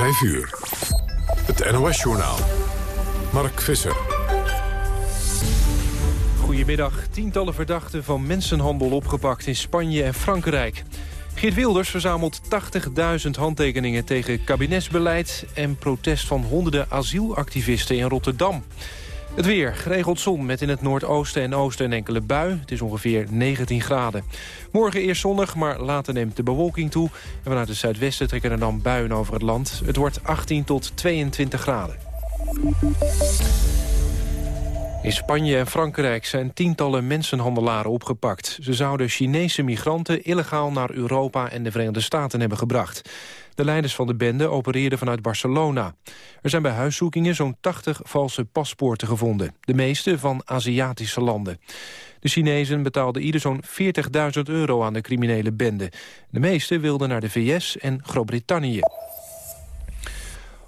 5 uur. Het NOS-journaal. Mark Visser. Goedemiddag. Tientallen verdachten van mensenhandel opgepakt in Spanje en Frankrijk. Geert Wilders verzamelt 80.000 handtekeningen tegen kabinetsbeleid... en protest van honderden asielactivisten in Rotterdam. Het weer, geregeld zon met in het noordoosten en oosten een enkele bui. Het is ongeveer 19 graden. Morgen eerst zonnig, maar later neemt de bewolking toe. En vanuit het zuidwesten trekken er dan buien over het land. Het wordt 18 tot 22 graden. In Spanje en Frankrijk zijn tientallen mensenhandelaren opgepakt. Ze zouden Chinese migranten illegaal naar Europa en de Verenigde Staten hebben gebracht. De leiders van de bende opereerden vanuit Barcelona. Er zijn bij huiszoekingen zo'n 80 valse paspoorten gevonden. De meeste van Aziatische landen. De Chinezen betaalden ieder zo'n 40.000 euro aan de criminele bende. De meeste wilden naar de VS en Groot-Brittannië.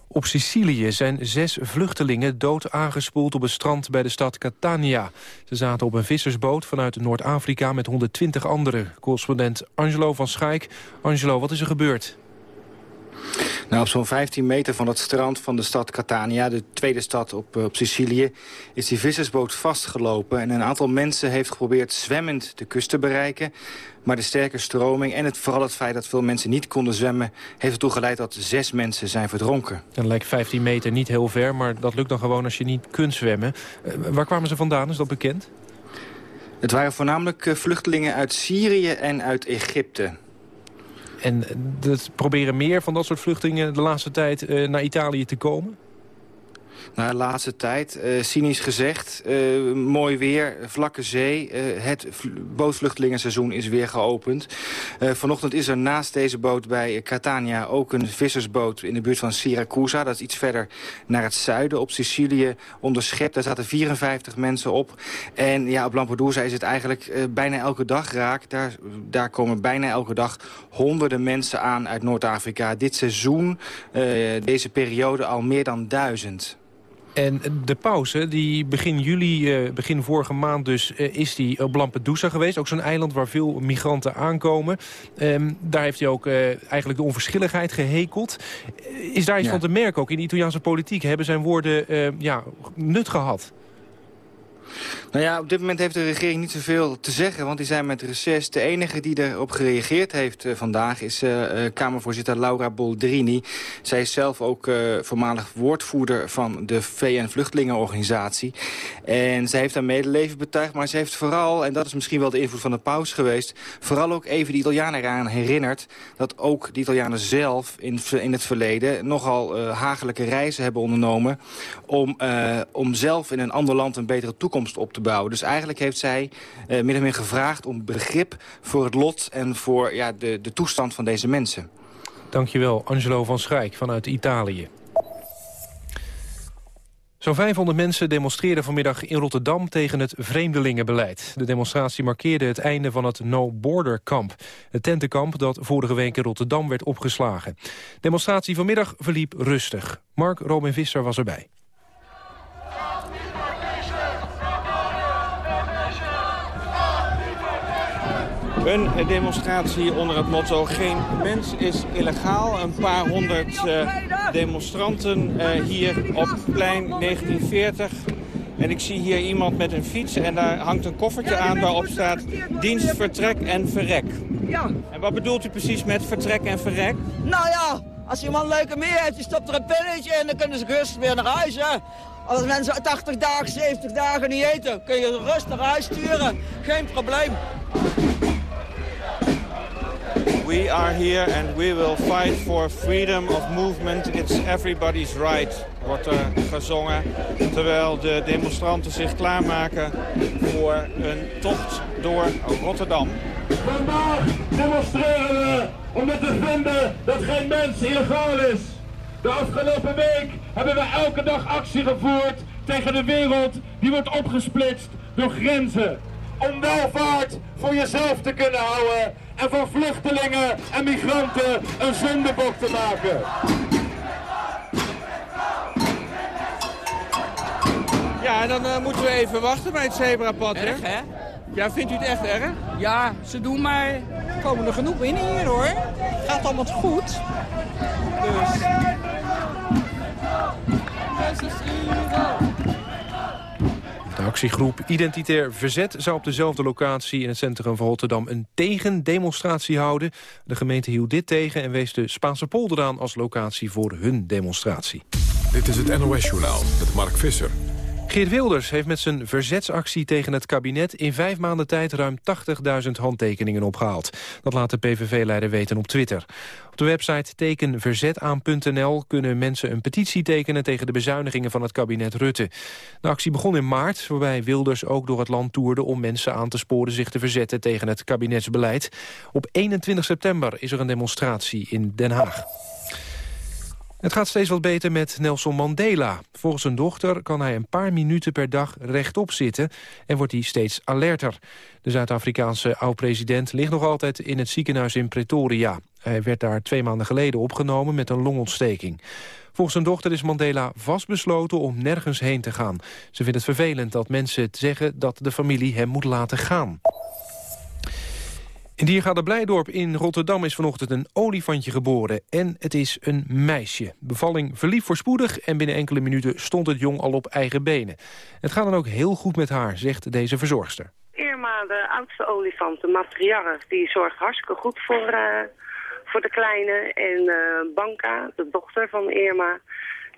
Op Sicilië zijn zes vluchtelingen dood aangespoeld op een strand bij de stad Catania. Ze zaten op een vissersboot vanuit Noord-Afrika met 120 anderen. Correspondent Angelo van Schaik. Angelo, wat is er gebeurd? Nou, op zo'n 15 meter van het strand van de stad Catania, de tweede stad op, eh, op Sicilië, is die vissersboot vastgelopen. En een aantal mensen heeft geprobeerd zwemmend de kust te bereiken. Maar de sterke stroming en het, vooral het feit dat veel mensen niet konden zwemmen... heeft ertoe geleid dat zes mensen zijn verdronken. Dan lijkt 15 meter niet heel ver, maar dat lukt dan gewoon als je niet kunt zwemmen. Uh, waar kwamen ze vandaan, is dat bekend? Het waren voornamelijk eh, vluchtelingen uit Syrië en uit Egypte. En dat proberen meer van dat soort vluchtelingen de laatste tijd uh, naar Italië te komen? Nou, laatste tijd, uh, cynisch gezegd, uh, mooi weer, vlakke zee. Uh, het bootvluchtelingenseizoen is weer geopend. vanochtend is er naast deze boot bij Catania ook een vissersboot in de buurt van Siracusa. Dat is iets verder naar het zuiden op Sicilië onderschept. Daar zaten 54 mensen op. En ja, op Lampedusa is het eigenlijk bijna elke dag raak. Daar, daar komen bijna elke dag honderden mensen aan uit Noord-Afrika. Dit seizoen, deze periode al meer dan duizend. En de pauze, die begin juli, uh, begin vorige maand dus, uh, is die op Lampedusa geweest. Ook zo'n eiland waar veel migranten aankomen. Um, daar heeft hij ook uh, eigenlijk de onverschilligheid gehekeld. is daar iets ja. van te merken, ook in de Italiaanse politiek? Hebben zijn woorden ja, nut gehad? Nou ja, op dit moment heeft de regering niet zoveel te zeggen, want die zijn met reces. De enige die erop gereageerd heeft uh, vandaag is uh, Kamervoorzitter Laura Boldrini. Zij is zelf ook uh, voormalig woordvoerder van de VN-vluchtelingenorganisatie. En zij heeft haar medeleven betuigd, maar ze heeft vooral, en dat is misschien wel de invloed van de paus geweest... vooral ook even de Italianen eraan herinnerd dat ook de Italianen zelf in, in het verleden... nogal hagelijke reizen hebben ondernomen om, om zelf in een ander land een betere toekomst op te bouwen. Dus eigenlijk heeft zij of meer gevraagd om begrip voor het lot... en voor ja, de, de toestand van deze mensen. Dankjewel, Angelo van Schrijk vanuit Italië. Zo'n 500 mensen demonstreerden vanmiddag in Rotterdam tegen het vreemdelingenbeleid. De demonstratie markeerde het einde van het No Border Kamp. Het tentenkamp dat vorige week in Rotterdam werd opgeslagen. De demonstratie vanmiddag verliep rustig. Mark Robin Visser was erbij. Een demonstratie onder het motto geen mens is illegaal. Een paar honderd uh, demonstranten uh, hier op plein 1940. En ik zie hier iemand met een fiets en daar hangt een koffertje aan waarop staat dienst, vertrek en verrek. Ja. En wat bedoelt u precies met vertrek en verrek? Nou ja, als iemand leuke meer heeft, die stopt er een pilletje en dan kunnen ze gerust weer naar huis. Hè? Als mensen 80 dagen, 70 dagen niet eten, kun je rust naar huis sturen. Geen probleem. We are here and we will fight for freedom of movement. It's everybody's right, wordt er gezongen. Terwijl de demonstranten zich klaarmaken voor een tocht door Rotterdam. Vandaag demonstreren we om te vinden dat geen mens illegaal is. De afgelopen week hebben we elke dag actie gevoerd tegen de wereld die wordt opgesplitst door grenzen. Om welvaart voor jezelf te kunnen houden en van vluchtelingen en migranten een zondebok te maken. Ja, dan uh, moeten we even wachten bij het zebrapad, erg, hè? Ja, vindt u het echt erg? Ja, ze doen maar... Er komen er genoeg binnen hier, hoor. Gaat allemaal goed. Dus... De actiegroep Identitair Verzet zou op dezelfde locatie in het centrum van Rotterdam een tegendemonstratie houden. De gemeente hield dit tegen en wees de Spaanse polder aan als locatie voor hun demonstratie. Dit is het NOS-journaal met Mark Visser. Geert Wilders heeft met zijn verzetsactie tegen het kabinet... in vijf maanden tijd ruim 80.000 handtekeningen opgehaald. Dat laat de PVV-leider weten op Twitter. Op de website tekenverzetaan.nl kunnen mensen een petitie tekenen... tegen de bezuinigingen van het kabinet Rutte. De actie begon in maart, waarbij Wilders ook door het land toerde... om mensen aan te sporen zich te verzetten tegen het kabinetsbeleid. Op 21 september is er een demonstratie in Den Haag. Het gaat steeds wat beter met Nelson Mandela. Volgens zijn dochter kan hij een paar minuten per dag rechtop zitten... en wordt hij steeds alerter. De Zuid-Afrikaanse oud-president ligt nog altijd in het ziekenhuis in Pretoria. Hij werd daar twee maanden geleden opgenomen met een longontsteking. Volgens zijn dochter is Mandela vastbesloten om nergens heen te gaan. Ze vindt het vervelend dat mensen zeggen dat de familie hem moet laten gaan. In Diergaarde Blijdorp in Rotterdam is vanochtend een olifantje geboren. En het is een meisje. Bevalling verliep voorspoedig en binnen enkele minuten stond het jong al op eigen benen. Het gaat dan ook heel goed met haar, zegt deze verzorgster. Irma, de oudste olifant, de matriarch, die zorgt hartstikke goed voor, uh, voor de kleine. En uh, Banka, de dochter van Irma,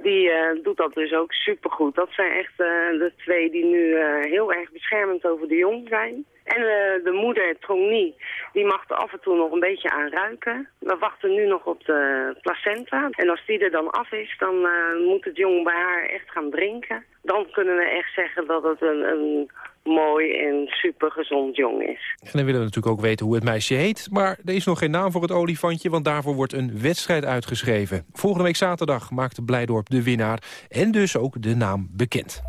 die uh, doet dat dus ook supergoed. Dat zijn echt de twee die nu heel erg beschermend over de jong zijn. En uh, de moeder, Trongnie, die mag er af en toe nog een beetje aan ruiken. We wachten nu nog op de placenta. En als die er dan af is, dan uh, moet het jong bij haar echt gaan drinken. Dan kunnen we echt zeggen dat het een, een mooi en super gezond jong is. En dan willen we natuurlijk ook weten hoe het meisje heet. Maar er is nog geen naam voor het olifantje, want daarvoor wordt een wedstrijd uitgeschreven. Volgende week zaterdag maakt Blijdorp de winnaar en dus ook de naam bekend.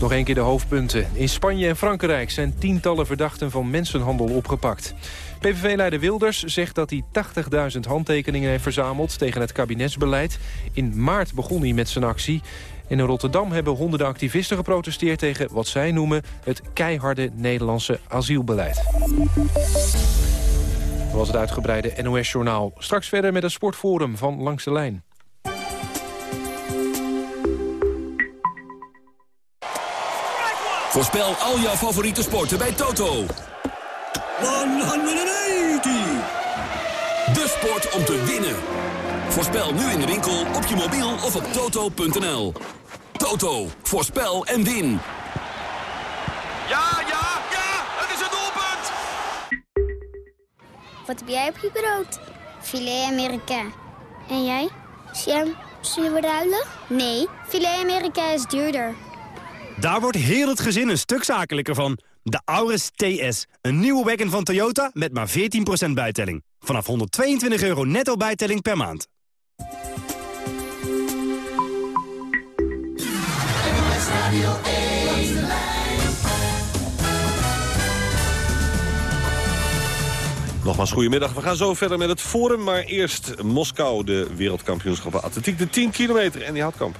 Nog een keer de hoofdpunten. In Spanje en Frankrijk zijn tientallen verdachten van mensenhandel opgepakt. PVV-leider Wilders zegt dat hij 80.000 handtekeningen heeft verzameld tegen het kabinetsbeleid. In maart begon hij met zijn actie. In Rotterdam hebben honderden activisten geprotesteerd tegen wat zij noemen het keiharde Nederlandse asielbeleid. Dat was het uitgebreide NOS-journaal. Straks verder met het sportforum van Langs de Lijn. Voorspel al jouw favoriete sporten bij Toto. 180! De sport om te winnen. Voorspel nu in de winkel, op je mobiel of op toto.nl. Toto, voorspel en win. Ja, ja, ja, het is een doelpunt! Wat heb jij op je brood? Filet Amerika. En jij? Sam, zullen we ruilen? Nee, filet Amerika is duurder. Daar wordt heel het gezin een stuk zakelijker van. De Auris TS, een nieuwe wagon van Toyota met maar 14% bijtelling. Vanaf 122 euro netto bijtelling per maand. Nogmaals, goedemiddag. We gaan zo verder met het forum. Maar eerst Moskou, de wereldkampioenschappen atletiek. De 10 kilometer en die houtkamp.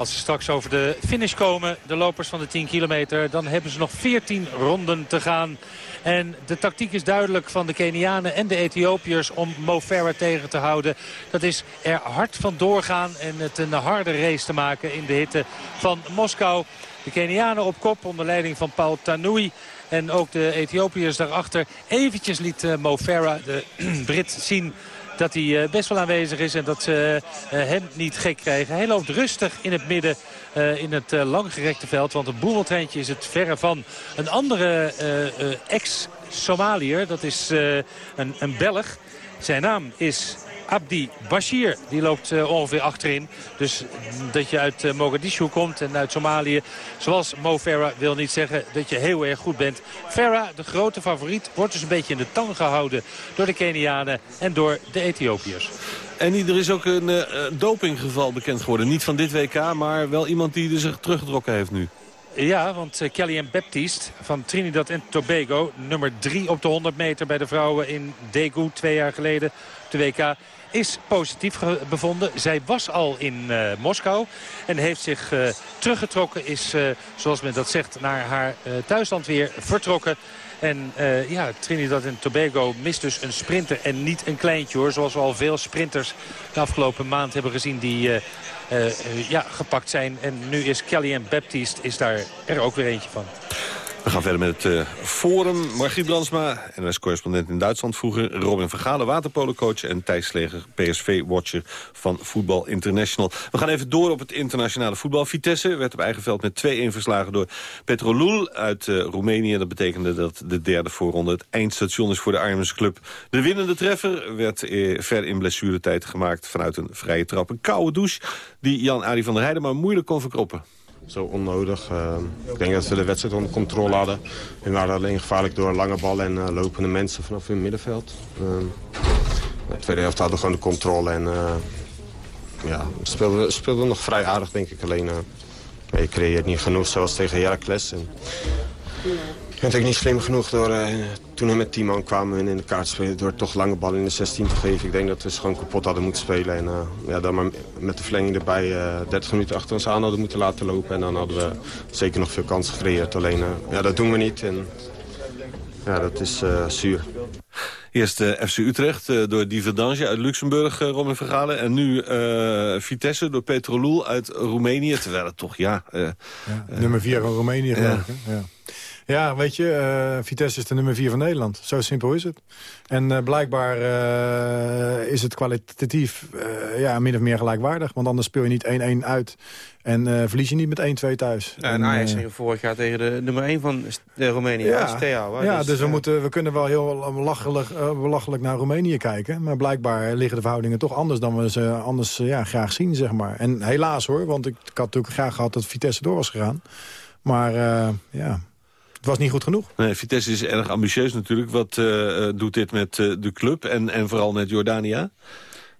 Als ze straks over de finish komen, de lopers van de 10 kilometer... dan hebben ze nog 14 ronden te gaan. En de tactiek is duidelijk van de Kenianen en de Ethiopiërs om Mo Farah tegen te houden. Dat is er hard van doorgaan en het een harde race te maken in de hitte van Moskou. De Kenianen op kop onder leiding van Paul Tanui. En ook de Ethiopiërs daarachter. Eventjes liet uh, Mo Farah, de Brit, zien dat hij best wel aanwezig is en dat ze hem niet gek krijgen. Hij loopt rustig in het midden in het langgerekte veld. Want een boemeltreintje is het verre van een andere ex-Somaliër. Dat is een, een Belg. Zijn naam is Abdi Bashir. Die loopt uh, ongeveer achterin. Dus dat je uit uh, Mogadishu komt en uit Somalië. Zoals Mo Farah wil niet zeggen dat je heel erg goed bent. Farah, de grote favoriet, wordt dus een beetje in de tang gehouden door de Kenianen en door de Ethiopiërs. En er is ook een uh, dopinggeval bekend geworden. Niet van dit WK, maar wel iemand die zich teruggetrokken heeft nu. Ja, want uh, Kellyanne Baptiste van Trinidad en Tobago... nummer 3 op de 100 meter bij de vrouwen in Daegu twee jaar geleden op de WK... is positief bevonden. Zij was al in uh, Moskou en heeft zich uh, teruggetrokken. Is, uh, zoals men dat zegt, naar haar thuisland weer vertrokken. En uh, ja, Trinidad en Tobago mist dus een sprinter en niet een kleintje hoor. Zoals we al veel sprinters de afgelopen maand hebben gezien die ja, gepakt zijn. En nu is Kellyanne Baptiste is daar er ook weer eentje van. We gaan verder met het uh, Forum. Margriet Brandsma, NOS-correspondent in Duitsland vroeger. Robin Vergade, waterpolocoach. En Thijs Sleger, PSV-watcher van Voetbal International. We gaan even door op het internationale voetbal. Vitesse werd op eigen veld met 2-1 verslagen door Petrolul uit uh, Roemenië. Dat betekende dat de derde voorronde het eindstation is voor de Arnhemse club. De winnende treffer werd uh, ver in blessuretijd gemaakt vanuit een vrije trap. Een koude douche die Jan-Adi van der Heijden maar moeilijk kon verkroppen zo onnodig. Uh, ik denk dat ze de wedstrijd onder controle hadden. En waren alleen gevaarlijk door lange ballen en uh, lopende mensen vanaf hun middenveld. Uh, de tweede helft hadden gewoon de controle en ja, speelden, speelden nog vrij aardig denk ik. Alleen je creëert niet genoeg zoals tegen Heracles. En, vind ik niet slim genoeg door uh, toen we met 10 man kwamen en in de kaart spelen... door toch lange ballen in de 16 te geven. Ik denk dat we ze gewoon kapot hadden moeten spelen. En uh, ja, dan maar met de verlenging erbij uh, eh, 30 minuten achter ons aan hadden moeten laten lopen. En dan hadden we zeker nog veel kansen gecreëerd. Alleen, ja, dat doen we niet. En ja, dat is zuur. Eerst uh, FC Utrecht uh, door Diverdange uit Luxemburg, uh, Robin Vergalen. En nu Vitesse door Petrolul uit Roemenië. Terwijl het toch, ja... ja nummer 4 van Roemenië, geloof ik. Ja. Ja, weet je, uh, Vitesse is de nummer 4 van Nederland. Zo simpel is het. En uh, blijkbaar uh, is het kwalitatief ja, min of meer gelijkwaardig. Want anders speel je niet 1-1 uit en verlies je niet met 1-2 thuis. Ja, en Ajax ging vorig jaar tegen de nummer 1 van de Roemenië, ja, Steaua. Ja, dus, dus we, moeten, we kunnen wel heel belachelijk, belachelijk naar Roemenië kijken. Maar blijkbaar liggen de verhoudingen toch anders dan we ze anders ja, graag zien, zeg maar. En helaas hoor, want ik, ik had natuurlijk graag gehad dat Vitesse door was gegaan. Maar ja, het was niet goed genoeg. Nee, Vitesse is erg ambitieus natuurlijk. Wat uh, doet dit met uh, de club en, en vooral met Jordania?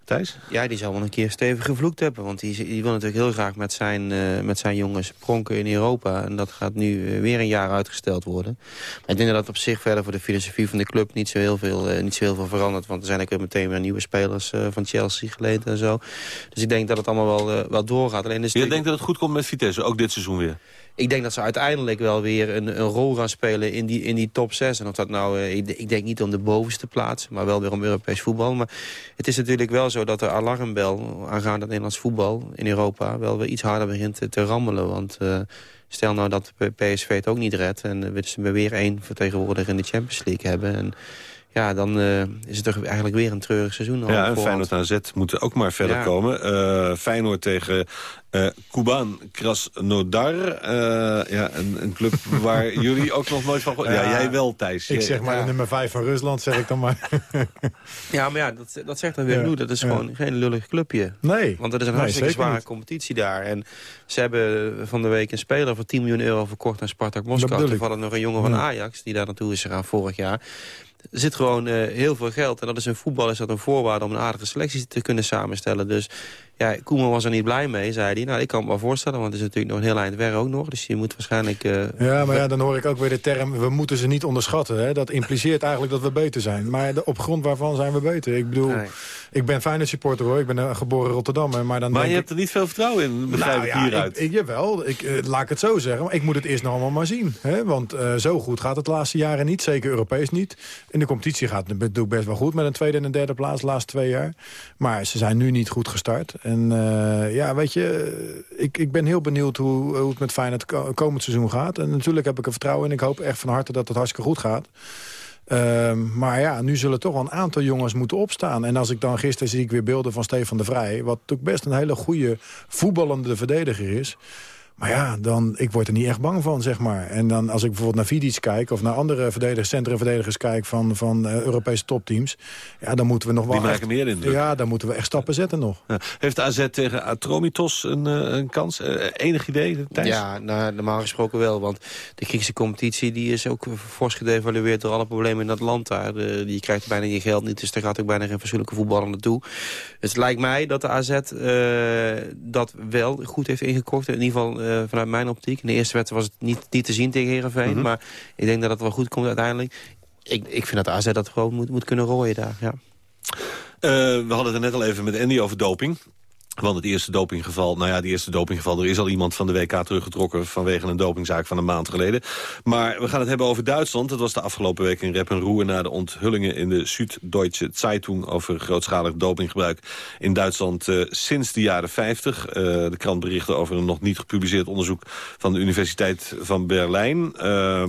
Thijs? Ja, die zal wel een keer stevig gevloekt hebben. Want die, die wil natuurlijk heel graag met zijn, uh, met zijn jongens pronken in Europa. En dat gaat nu weer een jaar uitgesteld worden. Maar ik denk dat dat op zich verder voor de filosofie van de club niet zo heel veel, uh, niet zo heel veel verandert. Want er zijn ook meteen weer nieuwe spelers uh, van Chelsea geleend en zo. Dus ik denk dat het allemaal wel, wel doorgaat. Alleen Je denkt dat het goed komt met Vitesse, ook dit seizoen weer? Ik denk dat ze uiteindelijk wel weer een, een rol gaan spelen in die, in die top 6. En of dat nou, uh, ik, ik, denk niet om de bovenste plaats, maar wel weer om Europees voetbal. Maar het is natuurlijk wel zo dat de alarmbel aangaande Nederlands voetbal in Europa wel weer iets harder begint te, te rammelen. Want uh, stel nou dat PSV het ook niet redt en we we weer één vertegenwoordiger in de Champions League hebben. En, ja, dan uh, is het toch eigenlijk weer een treurig seizoen. Ja, en Feyenoord AZ moeten ook maar verder ja. komen. Uh, Feyenoord tegen uh, Kuban Krasnodar. Uh, ja, een, een, club waar jullie ook nog nooit van... Ja, ja, jij wel, Thijs. Ik zeg maar ja. nummer 5 van Rusland, zeg ik dan maar. ja, maar ja, dat, dat zegt dan weer ja. Dat is gewoon geen lullig clubje. Nee. Want er is een nee, hartstikke zware niet. competitie daar. En ze hebben van de week een speler voor 10 miljoen euro verkocht naar Spartak Moskou. Toevallig nog een jongen van Ajax, die daar naartoe is gegaan vorig jaar. Er zit gewoon uh, heel veel geld. En dat is een voetbal is dat een voorwaarde om een aardige selectie te kunnen samenstellen. Dus ja, Koeman was er niet blij mee, zei hij. Nou, ik kan me wel voorstellen, want het is natuurlijk nog een heel eind ook nog. Dus je moet waarschijnlijk... Uh, ja, maar ja, dan hoor ik ook weer de term... we moeten ze niet onderschatten. Hè? Dat impliceert eigenlijk dat we beter zijn. Maar de, op grond waarvan zijn we beter? Ik bedoel, nee. Ik ben Feyenoord supporter hoor. Ik ben uh, geboren Rotterdam. Maar, dan maar je ik, hebt er niet veel vertrouwen in, begrijp nou, ik ja, hieruit. Ik, ik, jawel, ik, uh, laat ik het zo zeggen. Maar ik moet het eerst nog allemaal maar zien. Hè? Want zo goed gaat het de laatste jaren niet. Zeker Europees niet. In de competitie gaat het best wel goed... met een tweede en een derde plaats de laatste twee jaar. Maar ze zijn nu niet goed gestart. En ja, weet je, ik, ik ben heel benieuwd hoe, hoe het met Feyenoord komend seizoen gaat. En natuurlijk heb ik er vertrouwen in. Ik hoop echt van harte dat het hartstikke goed gaat. Uh, maar ja, nu zullen toch wel een aantal jongens moeten opstaan. En als ik dan gisteren zie ik weer beelden van Stefan de Vrij... wat natuurlijk best een hele goede voetballende verdediger is... Maar ja, dan, ik word er niet echt bang van, zeg maar. En dan als ik bijvoorbeeld naar Vidic kijk... of naar andere verdedigers, centrumverdedigers kijk van, van uh, Europese topteams... ja, dan moeten we nog wel... Die maken meer indruk. Ja, dan moeten we echt stappen zetten nog. Ja. Heeft AZ tegen Atromitos een, uh, een kans? Uh, enig idee, Thijs? Ja, nou, normaal gesproken wel. Want de Griekse competitie die is ook fors gedevalueerd... door alle problemen in dat land daar. De, je krijgt bijna je geld niet, dus daar gaat ook bijna geen fatsoenlijke voetballer naartoe. Dus het lijkt mij dat de AZ dat wel goed heeft ingekocht. In ieder geval uh, vanuit mijn optiek. In de eerste wedstrijd was het niet, niet te zien tegen Heerenveen. Mm -hmm. Maar ik denk dat het wel goed komt uiteindelijk. Ik, ik vind dat AZ dat gewoon moet, moet kunnen rooien daar, ja. Uh, we hadden het er net al even met Andy over doping. Want het eerste dopinggeval, nou ja, die eerste dopinggeval... er is al iemand van de WK teruggetrokken vanwege een dopingzaak van een maand geleden. Maar we gaan het hebben over Duitsland. Dat was de afgelopen week in rep en roer... na de onthullingen in de Süddeutsche Zeitung... over grootschalig dopinggebruik in Duitsland uh, sinds de jaren 50. Uh, de krant berichtte over een nog niet gepubliceerd onderzoek... van de Universiteit van Berlijn... Uh,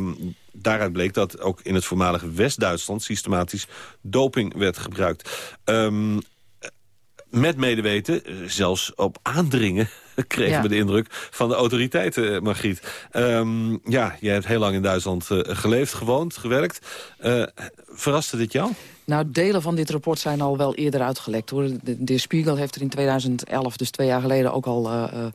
daaruit bleek dat ook in het voormalige West-Duitsland... systematisch doping werd gebruikt. Um, met medeweten, eh, zelfs op aandringen... kregen we de indruk van de autoriteiten, eh, Margriet. Um, ja, jij hebt heel lang in Duitsland uh, geleefd, gewoond, gewerkt. Uh, verraste dit jou? Nou, delen van dit rapport zijn al wel eerder uitgelekt. hoor. De, de Spiegel heeft er in 2011, dus twee jaar geleden, ook al uh,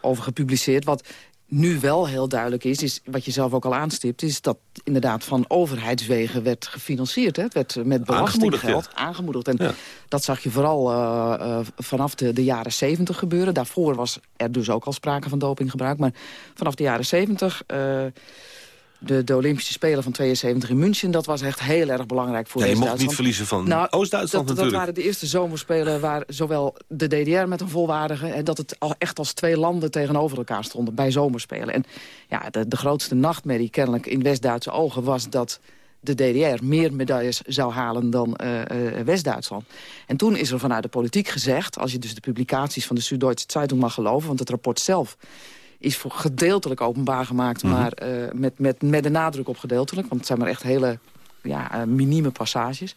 over gepubliceerd. Wat nu wel heel duidelijk is, is, wat je zelf ook al aanstipt... is dat inderdaad van overheidswegen werd gefinancierd. Hè? Het werd met belastinggeld aangemoedigd. En dat zag je vooral uh, uh, vanaf de, de jaren 70 gebeuren. Daarvoor was er dus ook al sprake van dopinggebruik. Maar vanaf de jaren 70... Uh, de, de, Olympische Spelen van 72 in München... dat was echt heel erg belangrijk voor ja, Je mocht niet verliezen van nou, Oost-Duitsland natuurlijk. Dat waren de eerste zomerspelen waar zowel de DDR met een volwaardige... en dat het al echt als twee landen tegenover elkaar stonden bij zomerspelen. En ja, de, de grootste nachtmerrie kennelijk in West-Duitse ogen was dat de DDR meer medailles zou halen dan uh, uh, West-Duitsland. En toen is er vanuit de politiek gezegd... als je dus de publicaties van de Süddeutsche Zeitung mag geloven... want het rapport zelf is voor gedeeltelijk openbaar gemaakt... Mm -hmm. maar uh, met, met, met de nadruk op gedeeltelijk. Want het zijn maar echt hele ja, uh, minieme passages.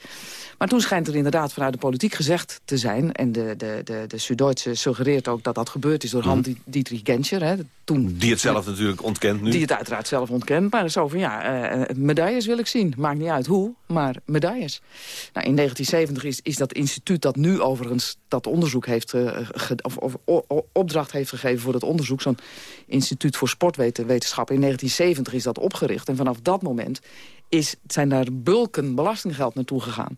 Maar toen schijnt er inderdaad vanuit de politiek gezegd te zijn... en de, de, de, de Süddeutsche suggereert ook dat dat gebeurd is door mm. Hans-Dietrich Genscher. Hè, toen, die het zelf natuurlijk ontkent nu. Die het uiteraard zelf ontkent. Maar zo van, ja, uh, medailles wil ik zien. Maakt niet uit hoe, maar medailles. Nou, in 1970 is, is dat instituut dat nu overigens dat onderzoek heeft... Uh, of, of opdracht heeft gegeven voor dat onderzoek... zo'n instituut voor sportwetenschap. In 1970 is dat opgericht. En vanaf dat moment is, zijn daar bulken belastinggeld naartoe gegaan.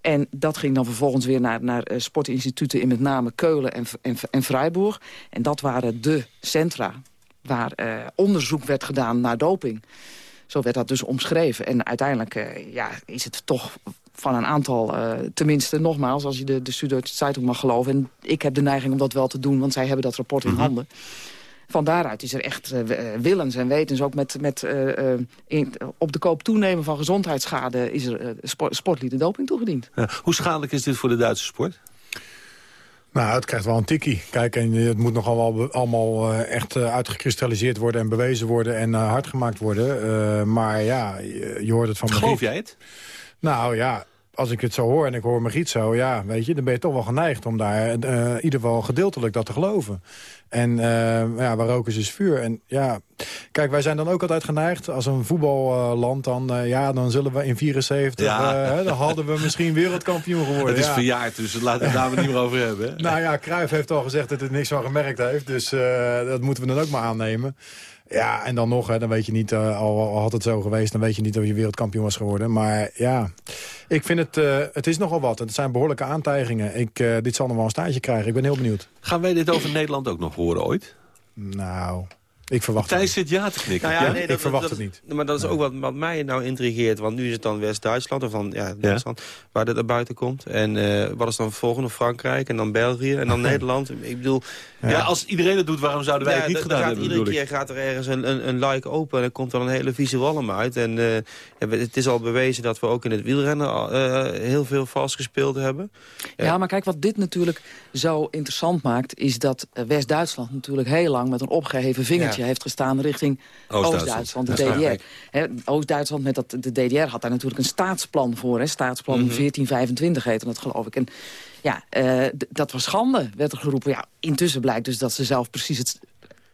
En dat ging dan vervolgens weer naar, naar uh, sportinstituten in met name Keulen en, en, en Freiburg. En dat waren de centra waar uh, onderzoek werd gedaan naar doping. Zo werd dat dus omschreven. En uiteindelijk uh, ja, is het toch van een aantal, tenminste nogmaals... als je de, de Süddeutsche Zeitung mag geloven. En ik heb de neiging om dat wel te doen, want zij hebben dat rapport in mm -hmm. Van daaruit is er echt uh, willens en wetens. Ook met, met uh, in, op de koop toenemen van gezondheidsschade is er sport, sportlieden doping toegediend. Ja, hoe schadelijk is dit voor de Duitse sport? Nou, het krijgt wel een tikkie. Kijk, en het moet nog allemaal, allemaal echt uitgekristalliseerd worden... en bewezen worden en hard gemaakt worden. maar ja, je, je, hoort het van Geloof jij het? Nou ja, als ik het zo hoor en ik hoor Margriet zo... ja, weet je, dan ben je toch wel geneigd om daar uh, in ieder geval gedeeltelijk dat te geloven. En uh, ja, waar roken is, is vuur. En ja, kijk, wij zijn dan ook altijd geneigd als een voetballand... Uh, dan, ja, dan zullen we in 74, ja. dan hadden we misschien wereldkampioen geworden. Het is ja. verjaard, dus laten we het daar niet meer over hebben. Hè? Nou ja, Cruijff heeft al gezegd dat hij niks van gemerkt heeft. Dus dat moeten we dan ook maar aannemen. Ja, en dan nog, hè, dan weet je niet, uh, al, al had het zo geweest... dan weet je niet of je wereldkampioen was geworden. Maar ja, ik vind het, uh, het is nogal wat. Het zijn behoorlijke aantijgingen. Ik, uh, dit zal nog wel een staartje krijgen. Ik ben heel benieuwd. Gaan wij dit over Nederland ook nog horen ooit? Nou, ik verwacht Thijs zit ja te knikken. Nou ja, ja? Nee, ik dat, verwacht dat, het niet. Maar dat is ook wat, wat mij nou intrigeert. Want nu is het dan West-Duitsland, of dan ja, Duitsland, ja. waar dit naar buiten komt. En uh, wat is dan het volgende? Frankrijk en dan België en dan Nederland. Ik bedoel... Ja. ja, als iedereen het doet, waarom zouden wij het niet gedaan gaat, hebben? Iedere keer gaat er ergens een, een, een like open en er komt dan een hele vieze walm uit. En uh, het is al bewezen dat we ook in het wielrennen uh, heel veel vals gespeeld hebben. Ja, maar kijk, wat dit natuurlijk zo interessant maakt... is dat West-Duitsland natuurlijk heel lang met een opgeheven vingertje heeft gestaan... richting Oost-Duitsland, Oost de DDR. Oost-Duitsland met dat, de DDR had daar natuurlijk een staatsplan voor. Hè? Staatsplan mm -hmm. 1425 heette dat, geloof ik. En ja, uh, dat was schande, werd er geroepen. Ja, intussen blijkt dus dat ze zelf precies het,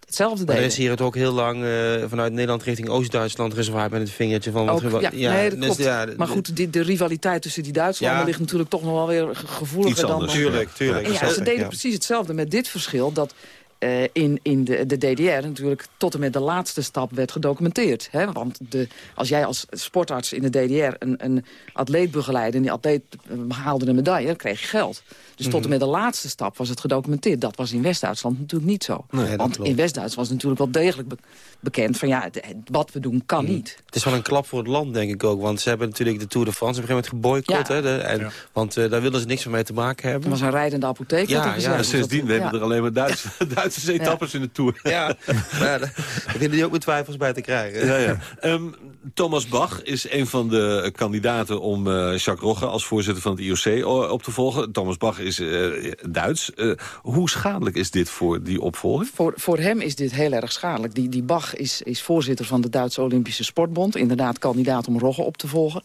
hetzelfde deden. Maar er is hier het ook heel lang uh, vanuit Nederland richting Oost-Duitsland gezwaaid met het vingertje van... Ook, wat ja, ja, nee, dat dus, klopt. Ja, maar goed, die, de rivaliteit tussen die Duitslanden ja, ligt natuurlijk toch nog wel weer gevoeliger dan... Tuurlijk, tuurlijk. En ja, ze deden precies hetzelfde met dit verschil, dat uh, in, in de, de DDR natuurlijk tot en met de laatste stap werd gedocumenteerd. Hè? Want de, als jij als sportarts in de DDR een, een atleet begeleidde... en die atleet haalde een medaille, dan kreeg je geld. Dus tot en mhm. met de laatste stap was het gedocumenteerd. Dat was in West-Duitsland natuurlijk niet zo. Nee, Want in West-Duitsland was natuurlijk wel degelijk bekend van... ja, wat we doen kan mhm. niet. Het is wel een klap voor het land, denk ik ook. Want ze hebben natuurlijk de Tour de France op een gegeven moment geboycott. Hè, de, en, Want uh, daar willen ze niks mee te maken hebben. Het was een rijdende apotheek. Ja, ja, ja sindsdien we hebben er alleen maar Duitse, Duitse etappes in de Tour. Ja, maar daar beginnen die ook met twijfels bij te krijgen. Ja, ja. Um, Thomas Bach is een van de kandidaten om uh, Jacques Rogge... als voorzitter van het IOC op te volgen. Thomas Bach is uh, Duits. Uh, hoe schadelijk is dit voor die opvolging? Voor, voor hem is dit heel erg schadelijk. Die, die Bach is, is voorzitter van de Duitse Olympische Sportbond. Inderdaad kandidaat om Rogge op te volgen.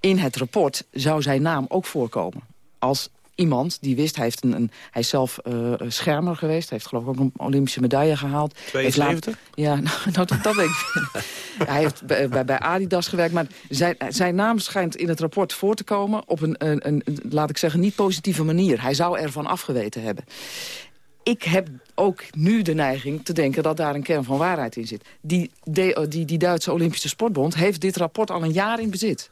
In het rapport zou zijn naam ook voorkomen. Als iemand die wist, hij, heeft een, een hij is zelf uh, schermer geweest. Hij heeft geloof ik ook een Olympische medaille gehaald. 72? ja, nou, nou, dat, dat denk ik. hij heeft bij, bij, Adidas gewerkt. Maar zijn, zijn naam schijnt in het rapport voor te komen... op een, een, een, laat ik zeggen, niet positieve manier. Hij zou ervan afgeweten hebben ik heb ook nu de neiging te denken dat daar een kern van waarheid in zit. Die, die, die Duitse Olympische Sportbond heeft dit rapport al een jaar in bezit.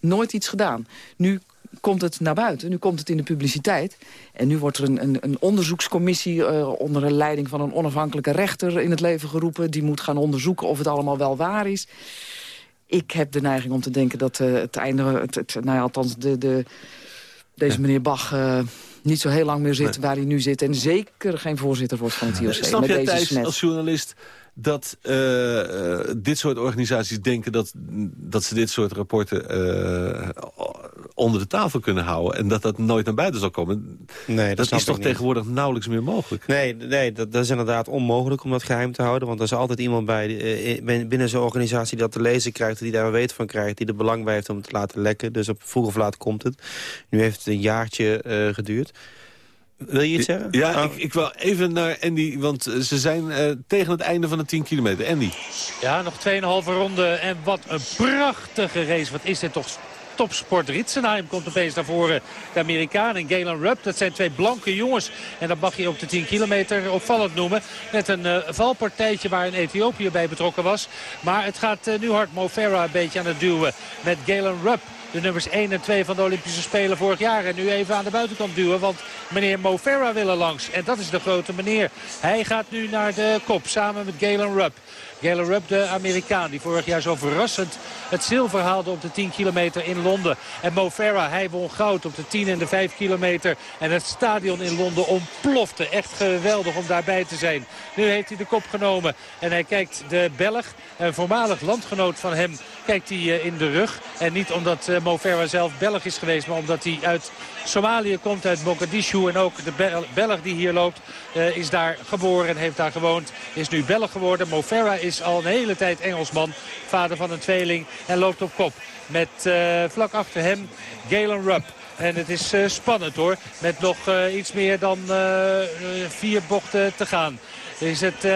Nooit iets gedaan. Nu komt het naar buiten, nu komt het in de publiciteit. En nu wordt er een, een, een onderzoekscommissie uh, onder de leiding van een onafhankelijke rechter in het leven geroepen. Die moet gaan onderzoeken of het allemaal wel waar is. Ik heb de neiging om te denken dat uh, het einde, het, het, nou ja, althans de, de, deze meneer Bach... Uh, niet zo heel lang meer zit waar hij nu zit. En zeker geen voorzitter wordt van het IOC. Snap met deze als journalist dat uh, dit soort organisaties denken dat, dat ze dit soort rapporten uh, onder de tafel kunnen houden... en dat dat nooit naar buiten zal komen. Nee, dat, dat is toch tegenwoordig nauwelijks meer mogelijk? Nee, nee dat, dat, is inderdaad onmogelijk om dat geheim te houden. Want er is altijd iemand bij binnen zo'n organisatie die dat te lezen krijgt... die daar weet van krijgt, die er belang bij heeft om het te laten lekken. Dus op vroeg of laat komt het. Nu heeft het een jaartje geduurd. Wil je iets zeggen? Ja, oh. ik, ik, wil even naar Andy, want eh, ze zijn uh, tegen het einde van de 10 kilometer. Andy. Ja, nog 2,5 ronde en wat een prachtige race. Wat is dit toch topsport. Ritzenheim komt opeens naar voren. De Amerikaan en Galen Rupp. Dat zijn twee blanke jongens. En dat mag je op de 10 kilometer opvallend noemen. Met een uh, valpartijtje waar een Ethiopië bij betrokken was. Maar het gaat uh, nu hard Mo Farah een beetje aan het duwen. Met Galen Rupp de nummers 1 en 2 van de Olympische Spelen vorig jaar. En nu even aan de buitenkant duwen, want meneer Mo Farah wil er langs. En dat is de grote meneer. Hij gaat nu naar de kop samen met Galen Rupp. Galen Rupp, de Amerikaan, die vorig jaar zo verrassend het zilver haalde op de 10 kilometer in Londen. En Mo Farah, hij won goud op de 10 en de 5 kilometer. En het stadion in Londen ontplofte. Echt geweldig om daarbij te zijn. Nu heeft hij de kop genomen en hij kijkt de Belg, een voormalig landgenoot van hem, kijkt hij eh, in de rug. En niet omdat eh, Mo Farah zelf Belg is geweest, maar omdat hij uit Somalië komt, uit Mogadishu. En ook de Belg die hier loopt uh, is daar geboren en heeft daar gewoond. Is nu Belg geworden. Mo is al een hele tijd Engelsman. Vader van een tweeling en loopt op kop. Met uh, vlak achter hem Galen Rupp. En het is uh, spannend hoor. Met nog uh, iets meer dan vier bochten te gaan. Is het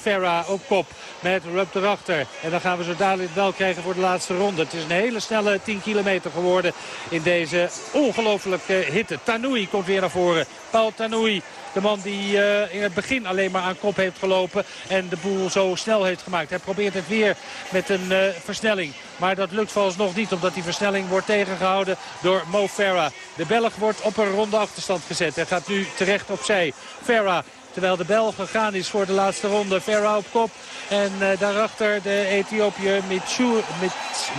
Farah op kop met Rupp erachter. En dan gaan we zo dadelijk wel krijgen voor de laatste ronde. Het is een hele snelle 10 kilometer geworden in deze ongelooflijke hitte. Tanui komt weer naar voren. Paul Tanui de man die uh, in het begin alleen maar aan kop heeft gelopen. En de boel zo snel heeft gemaakt. Hij probeert het weer met een uh, versnelling. Maar dat lukt nog niet omdat die versnelling wordt tegengehouden door Mo Farah. De Belg wordt op een ronde achterstand gezet. Hij gaat nu terecht opzij. Farah Terwijl de Belg gegaan is voor de laatste ronde. Farah op kop. En uh, daarachter de Ethiopiër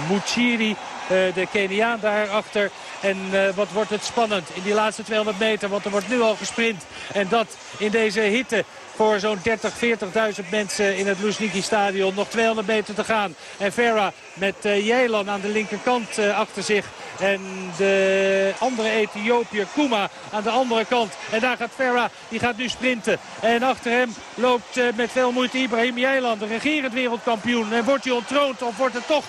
Muchiri. Uh, de Keniaan daarachter. En uh, wat wordt het spannend in die laatste 200 meter. Want er wordt nu al gesprint. En dat in deze hitte voor zo'n 30, 40.000 mensen in het Luzhniki stadion. Nog 200 meter te gaan. En Vera met uh, Jelan aan de linkerkant uh, achter zich. En de andere Ethiopiër, Kuma, aan de andere kant. En daar gaat Vera, die gaat nu sprinten. En achter hem loopt uh, met veel moeite Ibrahim Jelan, de regerend wereldkampioen. En wordt hij ontroond of wordt het toch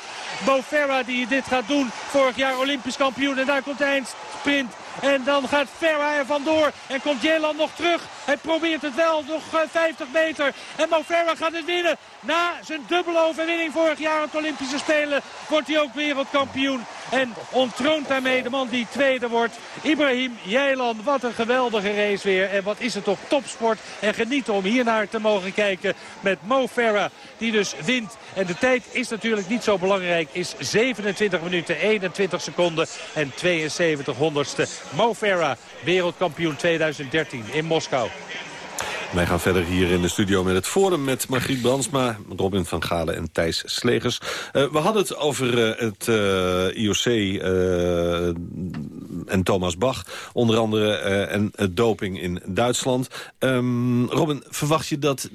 Bo Ferra die dit gaat doen. Vorig jaar Olympisch kampioen. En daar komt hij sprint En dan gaat Ferra er vandoor. En komt Jelan nog terug. Hij probeert het wel. Nog 50 meter. En Mo gaat het winnen. Na zijn dubbele overwinning vorig jaar op de Olympische Spelen wordt hij ook wereldkampioen. En ontroont daarmee de man die tweede wordt. Ibrahim Jijlan, wat een geweldige race weer. En wat is het toch topsport. En genieten om hier naar te mogen kijken met Mo Farah. Die dus wint. En de tijd is natuurlijk niet zo belangrijk. Is 27 minuten 21 seconden en 72 honderdste. Mo Farah, wereldkampioen 2013 in Moskou. Wij gaan verder hier in de studio met het Forum met Margriet Brandsma, Robin van Galen en Thijs Slegers. Uh, we hadden het over uh, het uh, IOC en Thomas Bach, onder andere, en doping in Duitsland. Um, Robin, verwacht je dat,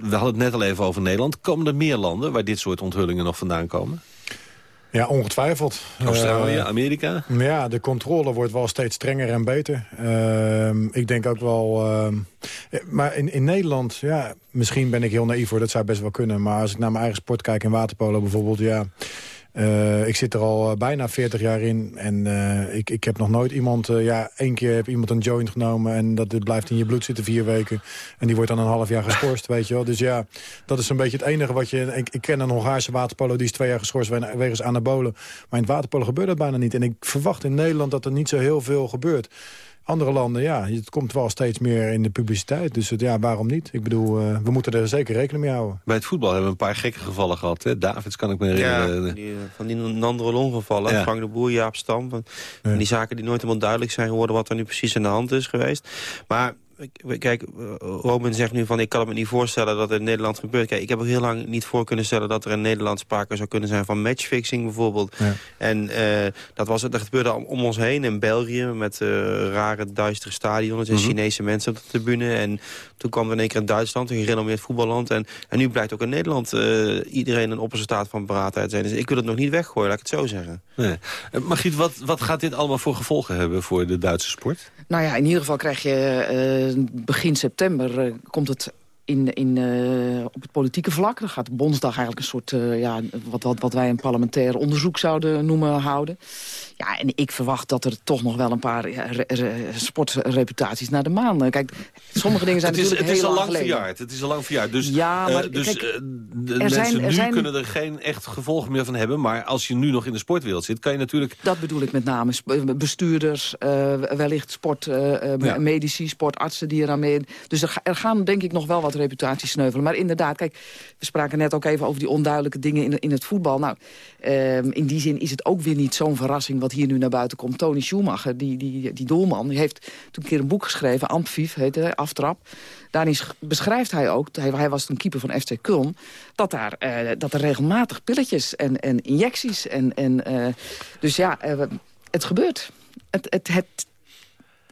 we hadden het net al even over Nederland, komen er meer landen waar dit soort onthullingen nog vandaan komen? Ja, ongetwijfeld. Australië, uh, Amerika? Ja, de controle wordt wel steeds strenger en beter. Uh, ik denk ook wel... Uh, maar in, in Nederland, ja, misschien ben ik heel naïef voor, dat zou best wel kunnen. Maar als ik naar mijn eigen sport kijk, in waterpolo bijvoorbeeld, ja... Uh, ik zit er al bijna 40 jaar in en uh, ik, ik heb nog nooit iemand... Ja, één keer heb iemand een joint genomen en dat blijft in je bloed zitten vier weken. En die wordt dan een half jaar geschorst, weet je wel. Dus ja, dat is een beetje het enige wat je... Ik, ik ken een Hongaarse waterpolo, die is twee jaar geschorst wegens anabolen. Maar in het waterpolo gebeurt dat bijna niet. En ik verwacht in Nederland dat er niet zo heel veel gebeurt andere landen, ja, het komt wel steeds meer in de publiciteit. Dus het, ja, waarom niet? Ik bedoel, uh, we moeten er zeker rekening mee houden. Bij het voetbal hebben we een paar gekke gevallen gehad. Hè? Davids kan ik me herinneren. Ja, die, van die Nandrolon gevallen. Ja. Frank de Boer, Jaap Stam. Van, ja. Die zaken die nooit helemaal duidelijk zijn geworden... wat er nu precies aan de hand is geweest. Maar Kijk, Robin zegt nu van ik kan me niet voorstellen dat het in Nederland gebeurt. Kijk, ik heb ook heel lang niet voor kunnen stellen dat er in Nederland sprake zou kunnen zijn van matchfixing bijvoorbeeld. Ja. En uh, dat, was, dat gebeurde om ons heen in België met uh, rare duistere stadions en mm -hmm. Chinese mensen op de tribune. En toen kwam er in één keer in Duitsland, een gerenommeerd voetballand. En, en nu blijkt ook in Nederland uh, iedereen een opperste staat van paraatheid zijn. Dus ik wil het nog niet weggooien, laat ik het zo zeggen. Nee. Margriet, wat, wat gaat dit allemaal voor gevolgen hebben voor de Duitse sport? Nou ja, in ieder geval krijg je begin september uh, komt het in, in, uh, op het politieke vlak. Dan gaat de Bondsdag eigenlijk een soort, uh, ja, wat, wat, wat wij een parlementair onderzoek zouden noemen, houden. Ja, en ik verwacht dat er toch nog wel een paar ja, sportreputaties naar de maan. Kijk, sommige dingen zijn het is, natuurlijk het heel is al lang verjaard. Het is al lang verjaard. Dus, ja, maar, uh, dus kijk, de mensen zijn, nu zijn... kunnen er geen echt gevolgen meer van hebben. Maar als je nu nog in de sportwereld zit, kan je natuurlijk... Dat bedoel ik met name. Bestuurders, wellicht sportmedici, ja. sportartsen die eraan mee... Dus er, er gaan denk ik nog wel wat reputaties sneuvelen. Maar inderdaad, kijk, we spraken net ook even over die onduidelijke dingen in, in het voetbal. Nou, uh, in die zin is het ook weer niet zo'n verrassing wat hier nu naar buiten komt. Tony Schumacher, die, die, die doelman, die heeft toen een keer een boek geschreven, Ampfief heet het, Aftrap. Daarin beschrijft hij ook, hij, hij was toen keeper van FC Kulm... dat, daar, uh, dat er regelmatig pilletjes en, en injecties en... en uh, dus ja, het gebeurt. Het, het, het,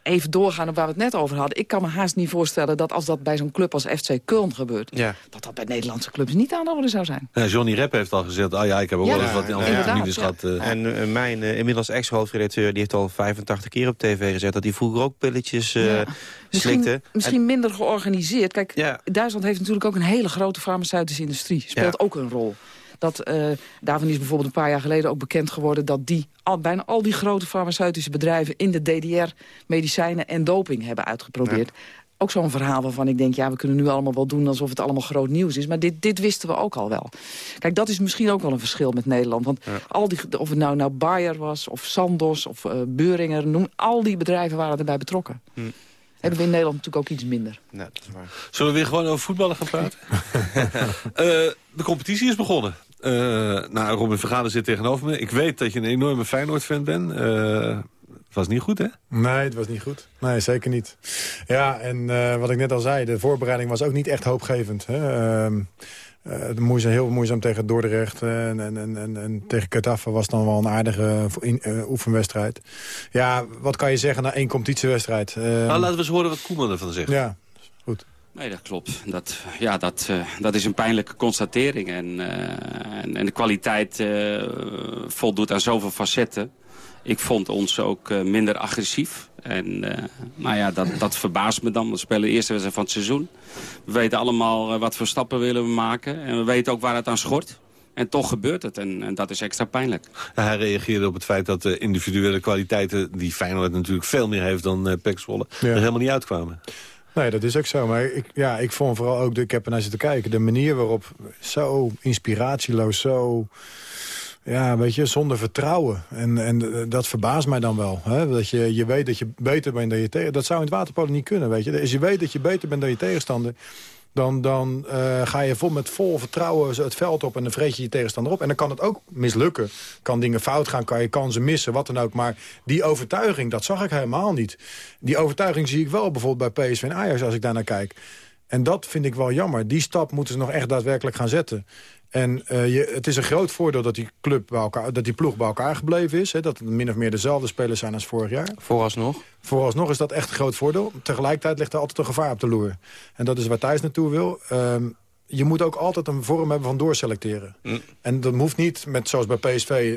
even doorgaan op waar we het net over hadden. Ik kan me haast niet voorstellen dat als dat bij zo'n club als FC Köln gebeurt... Ja. dat dat bij Nederlandse clubs niet aan de orde zou zijn. Ja, Johnny Rep heeft al gezegd, oh ja, ik heb ook Ja, wel eens wat in andere families ja. gehad. eh. En uh, mijn uh, inmiddels ex-hoofdredacteur... die heeft al 85 keer op tv gezegd... dat hij vroeger ook pilletjes uh, Ja. Misschien, slikte. misschien minder georganiseerd. Kijk, Ja. Duitsland heeft natuurlijk ook een hele grote farmaceutische industrie. Speelt Ja. ook een rol. Dat, eh, daarvan is bijvoorbeeld een paar jaar geleden ook bekend geworden... dat die, al, bijna al die grote farmaceutische bedrijven... in de DDR medicijnen en doping hebben uitgeprobeerd. Ook zo'n verhaal waarvan ik denk... ja, we kunnen nu allemaal wel doen alsof het allemaal groot nieuws is. Maar dit, dit wisten we ook al wel. Kijk, dat is misschien ook wel een verschil met Nederland. Want al die, of het nou, nou Bayer was, of Sandos, of eh Beuringer... Noem, al die bedrijven waren erbij betrokken. Hm. Hebben we in Nederland natuurlijk ook iets minder. Nee, dat is waar. Zullen we weer gewoon over voetballen gaan praten? Eh, de competitie is begonnen. Eh, nou, Robin Vergade zit tegenover me. Ik weet dat je een enorme Feyenoord-fan bent. Eh, het was niet goed, hè? Nee, het was niet goed. Nee, zeker niet. Ja, en eh, wat ik net al zei, de voorbereiding was ook niet echt hoopgevend. Hè? Het moeizaam, heel moeizaam tegen Dordrecht en, en, en, en, en tegen Katafa was dan wel een aardige oefenwedstrijd. Ja, wat kan je zeggen na één competitiewedstrijd? Ehm, Nou, laten we eens horen wat Koeman ervan zegt. Ja, goed. Nee, dat klopt. Dat, ja, dat, eh, dat is een pijnlijke constatering. En, eh, en, en de kwaliteit eh, voldoet aan zoveel facetten. Ik vond ons ook eh, minder agressief. En eh, nou ja, dat, dat verbaast me dan. We spelen de eerste wedstrijd van het seizoen. We weten allemaal wat voor stappen willen we maken. En we weten ook waar het aan schort. En toch gebeurt het en, en dat is extra pijnlijk. Hij reageerde op het feit dat de individuele kwaliteiten... die Feyenoord natuurlijk veel meer heeft dan uh, Pek Zwolle... er helemaal niet uitkwamen. Nee, dat is ook zo. Maar ik, ja, ik vond vooral ook, de, ik heb er naar zitten kijken... de manier waarop zo inspiratieloos, zo... Ja, weet je, zonder vertrouwen. En, en dat verbaast mij dan wel. Hè? Dat je, je weet dat je beter bent dan je tegenstander. Dat zou in het waterpolo niet kunnen, weet je. Als je weet dat je beter bent dan je tegenstander dan, dan uh, ga je vol, met vol vertrouwen het veld op... en dan vreet je je tegenstander op. En dan kan het ook mislukken. Kan dingen fout gaan, kan je kansen missen, wat dan ook. Maar die overtuiging, dat zag ik helemaal niet. Die overtuiging zie ik wel bijvoorbeeld bij PSV en Ajax als ik daar naar kijk. En dat vind ik wel jammer. Die stap moeten ze nog echt daadwerkelijk gaan zetten. En uh, je, het is een groot voordeel dat die, club bij elkaar, dat die ploeg bij elkaar gebleven is. Hè, dat het min of meer dezelfde spelers zijn als vorig jaar. Vooralsnog? Vooralsnog is dat echt een groot voordeel. Tegelijkertijd ligt er altijd een gevaar op de loer. En dat is waar Thijs naartoe wil. Um, je moet ook altijd een vorm hebben van doorselecteren. Mm. En dat hoeft niet, met, zoals bij PSV,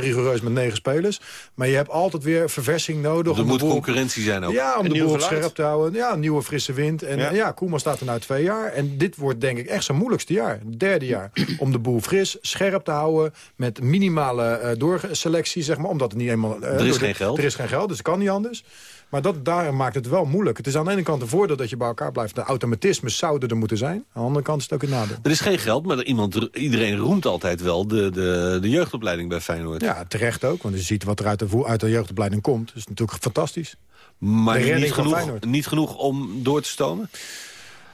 rigoureus met negen spelers. Maar je hebt altijd weer verversing nodig. Er moet concurrentie zijn ook. Ja, om de boel scherp te houden. Ja, nieuwe frisse wind. En ja, ja Koeman staat er nu twee jaar. En dit wordt denk ik echt zijn moeilijkste jaar. derde jaar. om de boel fris, scherp te houden. Met minimale uh, doorselectie, zeg maar. Omdat het niet eenmaal... Uh, er is geen geld. Er is geen geld, dus het kan niet anders. Maar dat, daar maakt het wel moeilijk. Het is aan de ene kant een voordeel dat je bij elkaar blijft. De automatismes zouden er moeten zijn. Aan de andere kant is het ook een nadeel. Er is geen geld, maar iemand, iedereen roemt altijd wel de, de, de jeugdopleiding bij Feyenoord. Ja, terecht ook. Want je ziet wat er uit de, uit de jeugdopleiding komt. Dat is natuurlijk fantastisch. Maar niet genoeg, niet genoeg om door te stomen?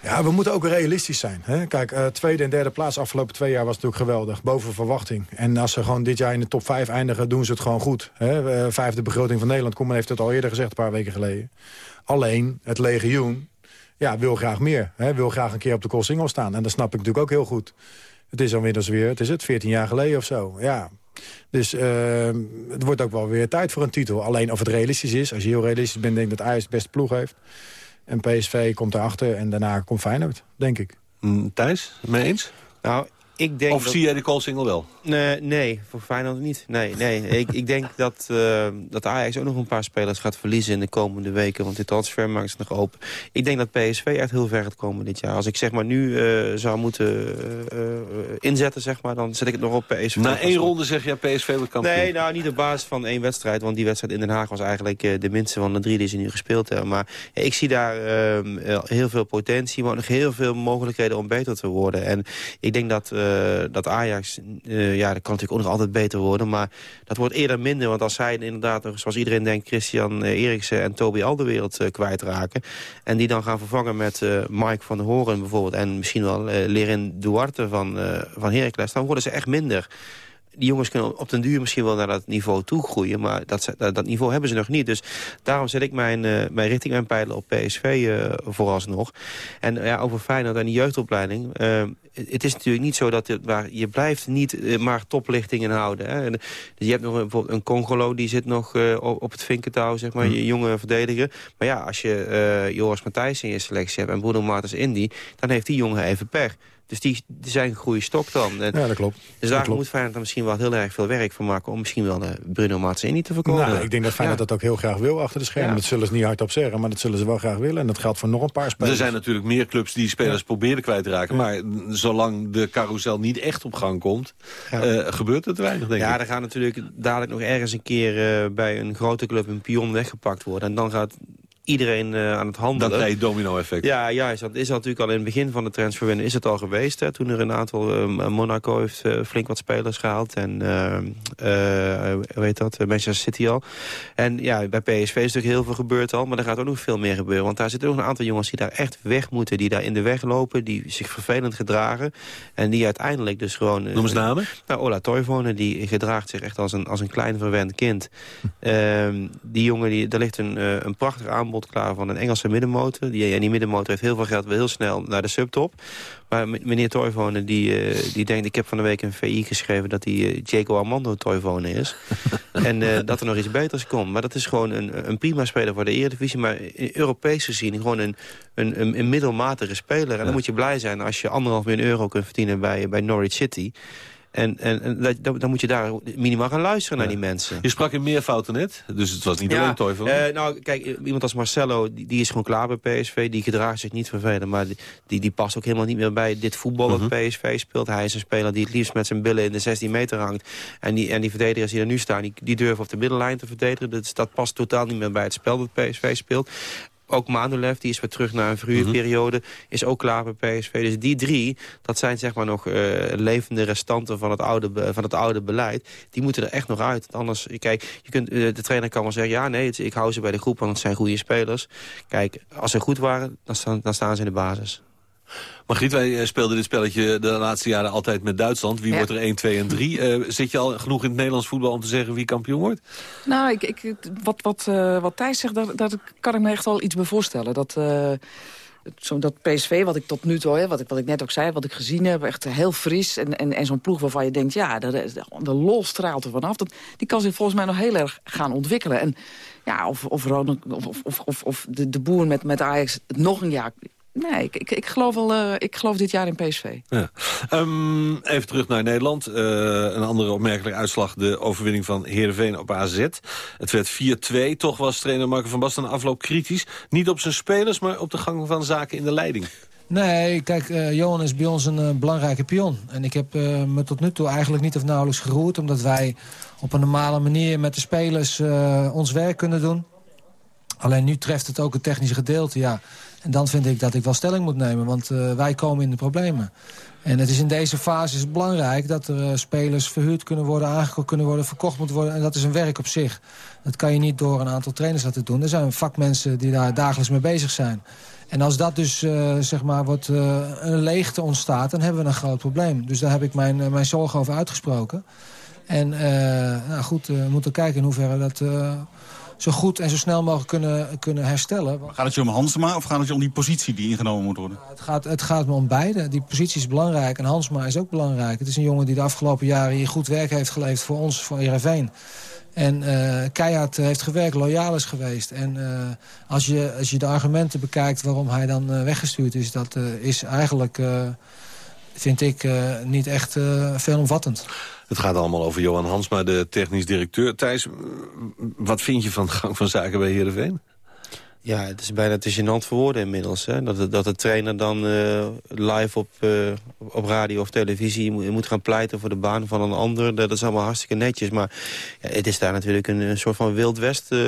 Ja, we moeten ook realistisch zijn. Hè? Kijk, uh, tweede en derde plaats afgelopen twee jaar was natuurlijk geweldig. Boven verwachting. En als ze gewoon dit jaar in de top vijf eindigen, doen ze het gewoon goed. Hè? Uh, vijfde begroting van Nederland, Koeman heeft het al eerder gezegd, een paar weken geleden. Alleen, het legioen ja, wil graag meer. Hè? Wil graag een keer op de Koolsingel staan. En dat snap ik natuurlijk ook heel goed. Het is alweer, weer, het is het, 14 jaar geleden of zo. Ja, dus uh, het wordt ook wel weer tijd voor een titel. Alleen of het realistisch is, als je heel realistisch bent... denk ik dat Ajax de beste ploeg heeft. En PSV komt erachter en daarna komt Feyenoord, denk ik. Mm, Thijs, mee eens? Nou, ik denk of zie jij de koolsingel wel? Nee, nee, voor Feyenoord niet. Nee, nee. ik, ik denk dat, uh, dat Ajax ook nog een paar spelers gaat verliezen in de komende weken. Want dit transfermarkt is nog open. Ik denk dat PSV echt heel ver gaat komen dit jaar. Als ik zeg maar nu uh, zou moeten uh, inzetten, zeg maar, dan zet ik het nog op PSV. Na één ronde zeg je PSV wordt kampioen? Nee, nou niet op basis van één wedstrijd. Want die wedstrijd in Den Haag was eigenlijk de minste van de drie die ze nu gespeeld hebben. Maar ik zie daar ehm, heel veel potentie, maar ook nog heel veel mogelijkheden om beter te worden. En ik denk dat, dat Ajax ja, dat kan natuurlijk ook nog altijd beter worden. Maar dat wordt eerder minder. Want als zij inderdaad, zoals iedereen denkt... Christian uh, Eriksen en Toby Alderwereld kwijtraken... en die dan gaan vervangen met Mike van der Horen bijvoorbeeld... en misschien wel Lerin Duarte van, van Heracles... dan worden ze echt minder die jongens kunnen op den duur misschien wel naar dat niveau toe groeien. Maar dat, dat, niveau hebben ze nog niet. Dus daarom zet ik mijn, uh, mijn richting en pijlen op PSV uh, vooralsnog. En ja, over Feyenoord en de jeugdopleiding. Uh, het is natuurlijk niet zo dat het, je blijft niet maar toplichtingen houden. Hè. dus je hebt nog bijvoorbeeld een Congolo, die zit nog op, op het vinkentouw, zeg maar, mm. je jonge verdediger. Maar ja, als je Joris Matthijs in je selectie hebt en Bruno Martens Indy... dan heeft die jongen even pech. Dus die, die zijn een goede stok dan. Ja, dat klopt. Dus daar moet Feyenoord er misschien wel heel erg veel werk van maken... om misschien wel uh, Bruno Mazzini te voorkomen. Nou, ik denk dat Feyenoord dat ook heel graag wil achter de schermen. Dat zullen ze niet hardop zeggen, maar dat zullen ze wel graag willen. En dat geldt voor nog een paar spelers. Er zijn natuurlijk meer clubs die spelers proberen kwijt te raken. Maar zolang de carousel niet echt op gang komt, uh, gebeurt het weinig, denk ja, ik. Ja, er gaat natuurlijk dadelijk nog ergens een keer uh, bij een grote club een pion weggepakt worden. En dan gaat iedereen uh, aan het handelen. Dat heet domino-effect. Ja, juist. Dat is natuurlijk al in het begin van de transferwindow is het al geweest. Hè, toen er een aantal... Uh, Monaco heeft uh, flink wat spelers gehaald. En hoe heet dat? Manchester City al. En ja, bij PSV is natuurlijk heel veel gebeurd al. Maar er gaat ook nog veel meer gebeuren. Want daar zitten ook een aantal jongens die daar echt weg moeten. Die daar in de weg lopen. Die zich vervelend gedragen. En die uiteindelijk dus gewoon... Noem eens namen. Nou, Ola Toivonen, die gedraagt zich echt als een, als een klein verwend kind. Ehm, die jongen, die, daar ligt een, een prachtig aanbod klaar van een Engelse middenmotor. Die, en die middenmotor heeft heel veel geld, wil heel snel naar de subtop. Maar meneer Toivonen, die, uh, die denkt... ik heb van de week een VI geschreven dat hij uh, Jaco Armando Toivonen is. en uh, dat er nog iets beters komt. Maar dat is gewoon een, een prima speler voor de Eredivisie. Maar Europees gezien gewoon een, een, een, een middelmatige speler. En dan moet je blij zijn als je anderhalf miljoen euro kunt verdienen bij, bij Norwich City... En, en, en dat- dan, moet je daar minimaal gaan luisteren naar die mensen. Je sprak in meervouten net, dus het was niet alleen Toivonen. eh, nou, kijk, eh, iemand als Marcelo, die, die is gewoon klaar bij PSV. Die gedraagt zich niet vervelend, maar die, die, die past ook helemaal niet meer bij dit voetbal Mhm. dat PSV speelt. Hij is een speler die het liefst met zijn billen in de 16 meter hangt. En die, en die verdedigers die er nu staan, die, die durven op de middenlijn te verdedigen. Dus dat past totaal niet meer bij het spel dat PSV speelt. Ook Manolev, die is weer terug naar een verhuurperiode, is ook klaar bij PSV. Dus die drie, dat zijn zeg maar nog eh, levende restanten van het, oude, van het oude beleid. Die moeten er echt nog uit. Want Anders, kijk, je kunt, eh, de trainer kan wel zeggen, ja nee, het- ik hou ze bij de groep, want het zijn goede spelers. Kijk, als ze goed waren, dan staan, dan staan ze in de basis. Margriet, wij eh, speelden dit spelletje de laatste jaren altijd met Duitsland. Wie Ja. wordt er 1, 2 en 3? Eh, zit je al genoeg in het Nederlands voetbal om te zeggen wie kampioen wordt? Nou, ik, ik, wat, wat, eh, wat Thijs zegt, daar, daar kan ik me echt wel iets bij voorstellen. Dat, eh, zo dat PSV, wat ik tot nu toe, hè, wat, ik, wat ik net ook zei, wat ik gezien heb, echt heel fris. En, en, en zo'n ploeg waarvan je denkt, ja, de, de, lol straalt er vanaf. Dat, die kan zich volgens mij nog heel erg gaan ontwikkelen. En ja, of, of, Ronald, of, of, of, of, of de, de boer met, met Ajax het nog een jaar... Nee, ik, ik, ik, geloof wel, eh, ik geloof dit jaar in PSV. Ja. Ehm, even terug naar Nederland. Eh, een andere opmerkelijke uitslag, de overwinning van Heerenveen op AZ. Het werd 4-2. Toch was trainer Marco van Basten afloop kritisch. Niet op zijn spelers, maar op de gang van zaken in de leiding. Nee, kijk, eh, Johan is bij ons een belangrijke pion. En ik heb eh, me tot nu toe eigenlijk niet of nauwelijks geroerd... omdat wij op een normale manier met de spelers eh, ons werk kunnen doen. Alleen nu treft het ook het technische gedeelte, ja. En dan vind ik dat ik wel stelling moet nemen, want eh, wij komen in de problemen. En het is in deze fase is het belangrijk dat er eh, spelers verhuurd kunnen worden... aangekocht kunnen worden, verkocht moeten worden. En dat is een werk op zich. Dat kan je niet door een aantal trainers laten doen. Er zijn vakmensen die daar dagelijks mee bezig zijn. En als dat dus eh, zeg maar wordt, een leegte ontstaat, dan hebben we een groot probleem. Dus daar heb ik mijn, mijn zorgen over uitgesproken. En nou goed, we moeten kijken in hoeverre dat zo goed en zo snel mogelijk kunnen, kunnen herstellen. Gaat het je om Hansema of gaat het je om die positie die ingenomen moet worden? het, gaat, het gaat me om beide. Die positie is belangrijk en Hansma is ook belangrijk. Het is een jongen die de afgelopen jaren hier goed werk heeft geleverd voor ons, voor Heerenveen. En eh keihard heeft gewerkt, loyaal is geweest. En eh, als, je, als je de argumenten bekijkt waarom hij dan eh, weggestuurd is... dat is eigenlijk, vind ik, niet echt veelomvattend. Het gaat allemaal over Johan Hansma, de technisch directeur. Thijs, wat vind je van de gang van zaken bij Heerenveen? Ja, het is bijna te gênant voor woorden inmiddels. Hè? Dat, de- dat de trainer dan eh, live op, eh, op radio of televisie moet, moet gaan pleiten voor de baan van een ander. Dat is allemaal hartstikke netjes. Maar het is daar natuurlijk een, een soort van wild west eh,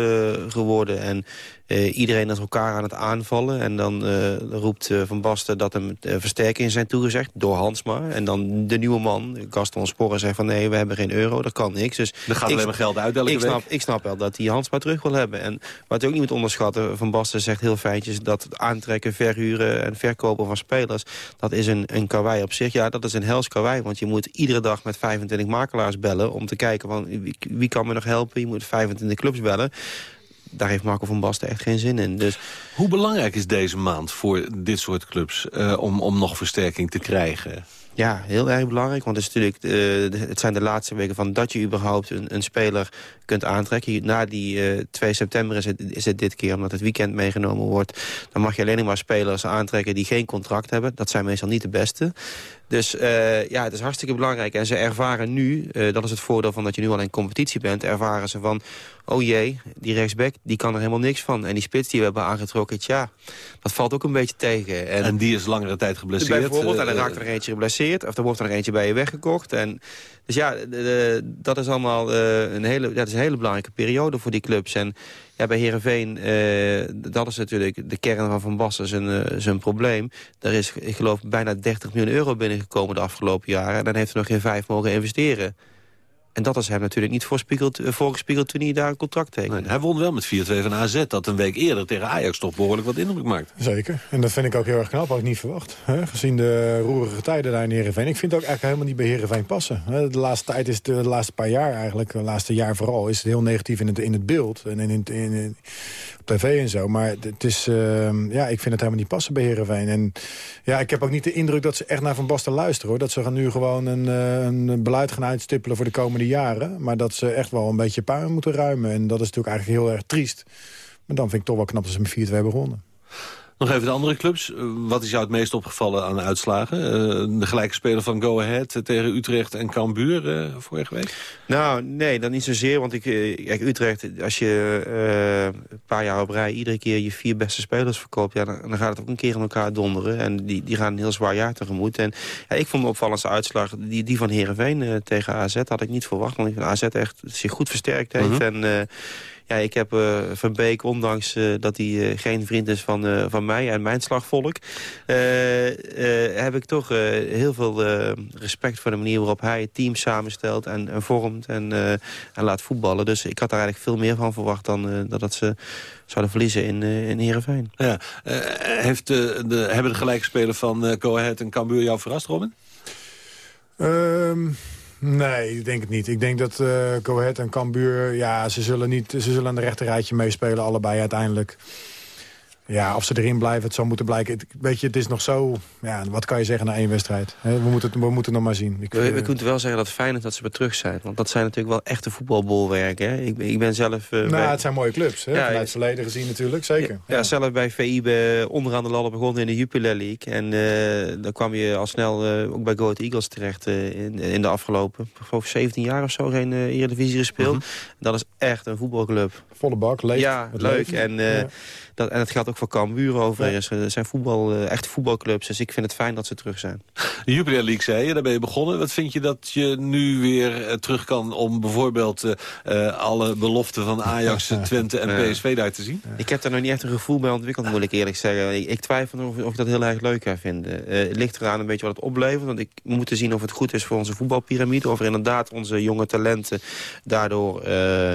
geworden. En eh, iedereen is elkaar aan het aanvallen. En dan eh, roept eh, Van Basten dat hem versterkingen zijn toegezegd door Hansma. En dan de nieuwe man, Gaston Sporren, zegt van nee, we hebben geen euro, dat kan niks. Dus Er gaat ik- alleen maar geld uit elke ik snap, ik snap wel dat hij Hansma terug wil hebben. En wat je ook niet moet onderschatten, Van Basten zegt heel fijntjes... dat aantrekken, verhuren en verkopen van spelers... dat is een, een karwei op zich. Ja, dat is een hels karwei, want je moet iedere dag met 25 makelaars bellen... om te kijken van wie, wie kan me nog helpen. Je moet 25 clubs bellen. Daar heeft Marco van Basten echt geen zin in. Dus Hoe belangrijk is deze maand voor dit soort clubs eh, om, om nog versterking te krijgen? Ja, heel erg belangrijk. Want het, is natuurlijk, eh, het zijn de laatste weken van dat je überhaupt een, een speler kunt aantrekken. Na die eh 2 september is het, is het dit keer, omdat het weekend meegenomen wordt. Dan mag je alleen maar spelers aantrekken die geen contract hebben. Dat zijn meestal niet de beste. Dus eh, ja, het is hartstikke belangrijk. En ze ervaren nu, eh, dat is het voordeel van dat je nu al in competitie bent... ervaren ze van, oh jee, die rechtsback, die kan er helemaal niks van. En die spits die we hebben aangetrokken, tja, dat valt ook een beetje tegen. En, die is langere tijd geblesseerd. Bijvoorbeeld, en dan eh, raakt er eentje geblesseerd. Of er wordt er eentje bij je weggekocht. En, dus ja, dat is allemaal eh, een, hele, dat is een hele belangrijke periode voor die clubs. En ja, bij Heerenveen, eh, dat is natuurlijk de kern van Van Basten zijn, eh, zijn probleem. Er is, ik geloof, bijna 30 miljoen euro binnengekomen de afgelopen jaren. En dan heeft hij nog geen vijf mogen investeren. En dat is hem natuurlijk niet voorspiegeld, eh, voorgespiegeld toen hij daar een contract tekende. Hij won wel met 4-2 van AZ, dat een week eerder tegen Ajax toch behoorlijk wat indruk maakt. Zeker. En dat vind ik ook heel erg knap, had ik niet verwacht. Hè? Gezien de roerige tijden daar in Heerenveen. Ik vind het ook eigenlijk helemaal niet bij Heerenveen passen. Hè? De laatste tijd is de, de laatste paar jaar eigenlijk, de laatste jaar vooral... is het heel negatief in het, in het beeld en in, in, in- op tv en zo. Maar het- het is, ehm, ja, ik vind het helemaal niet passen bij Heerenveen. En ja, ik heb ook niet de indruk dat ze echt naar Van Basten luisteren. Hoor. Dat ze gaan nu gewoon een, eh, een beleid gaan uitstippelen voor de komende jaren. Maar dat ze echt wel een beetje puin moeten ruimen. En dat is natuurlijk eigenlijk heel erg triest. Maar dan vind ik toch wel knap dat ze met 4-2 begonnen. Nog even de andere clubs. Eh, wat is jou het meest opgevallen aan de uitslagen? Uh, de gelijke speler van Go Ahead tegen Utrecht en Cambuur uh, vorige week? Nou, nee, dat niet zozeer. Want ik, kijk, Utrecht, als je een paar jaar op rij... iedere keer je vier beste spelers verkoopt... Ja, dan, dan, gaat het ook een keer in elkaar donderen. En die, die gaan een heel zwaar jaar tegemoet. En ja, ik vond de opvallendste uitslag die, die van Heerenveen tegen AZ... had ik niet verwacht. Want ik vind AZ echt zich goed versterkt heeft. Mhm. En ja, ik heb uh, Van Beek, ondanks uh, dat hij uh, geen vriend is van, van mij en mijn slagvolk... heb ik toch heel veel respect voor de manier waarop hij het team samenstelt... en, en vormt en, en laat voetballen. Dus ik had er eigenlijk veel meer van verwacht dan dat ze zouden verliezen in, in Heerenveen. Ja. heeft de, de, hebben de gelijke spelen van uh, Go Ahead en Cambuur jou verrast, Robin? Um... Nee, ik denk het niet. Ik denk dat uh, en Cambuur... ja, ze zullen, niet, ze zullen aan de rechterrijtje meespelen, allebei uiteindelijk. Ja, of ze erin blijven, het zal moeten blijken. Weet je, het is nog zo... Ja, wat kan je zeggen na één wedstrijd? we, moeten het, we moeten het nog maar zien. Ik, we, we kunnen wel zeggen dat het fijn is dat ze weer terug zijn. Want dat zijn natuurlijk wel echte voetbalbolwerken. Ik, ik ben zelf... Uh, nou, het zijn mooie clubs. Hè? Ja, Vanuit het verleden gezien natuurlijk, zeker. Ja, ja. zelf bij VI onderaan de ladder begonnen in de Jupiler League. En uh, dan kwam je al snel ook bij Go Eagles terecht in, in de afgelopen... geloof 17 jaar of zo geen Eredivisie gespeeld. Mhm. Dat is echt een voetbalclub. Volle bak, leuk. Ja, leuk. En... Dat, en dat geldt ook voor Cambuur overigens. Ja. Er zijn voetbal, uh, echte voetbalclubs, dus ik vind het fijn dat ze terug zijn. De Jupiler League zei je, daar ben je begonnen. Wat vind je dat je nu weer uh, terug kan om bijvoorbeeld uh, alle beloften van Ajax, Twente en PSV daar te zien? Ik heb daar nog niet echt een gevoel bij ontwikkeld, moet ik eerlijk zeggen. Ik, ik twijfel of, of, ik dat heel erg leuk ga vinden. het ligt eraan een beetje wat het oplevert, want ik moet zien of het goed is voor onze voetbalpyramide. Of er inderdaad onze jonge talenten daardoor uh,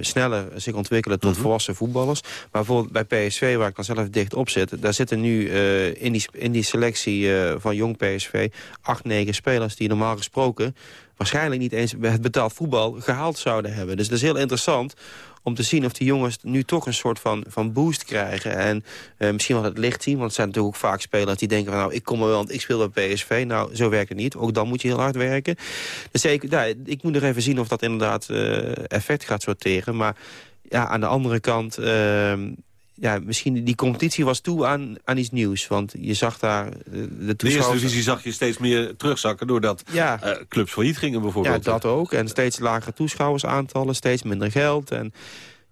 sneller zich ontwikkelen tot mhm. volwassen voetballers. Maar bijvoorbeeld bij PSV, waar ik dan zelf dicht op zit... daar zitten nu uh, in, die, in die selectie uh, van jong PSV... acht, negen spelers die normaal gesproken waarschijnlijk niet eens het betaald voetbal gehaald zouden hebben. Dus dat is heel interessant om te zien of die jongens nu toch een soort van, van boost krijgen. En uh, misschien wel het licht zien, want het zijn natuurlijk ook vaak spelers die denken van... nou, ik kom er wel, want ik speel bij PSV. Nou, zo werkt het niet. Ook dan moet je heel hard werken. Dus ik, ik moet er even zien of dat inderdaad uh, effect gaat sorteren. Maar ja, aan de andere kant... Uh, ja, misschien die competitie was toe aan, aan iets nieuws. Want je zag daar eh, de toeschouwers... De eerste divisie zag je steeds meer terugzakken... doordat ja. uh, clubs failliet gingen bijvoorbeeld. Ja, dat ook. En steeds lagere toeschouwersaantallen, steeds minder geld. En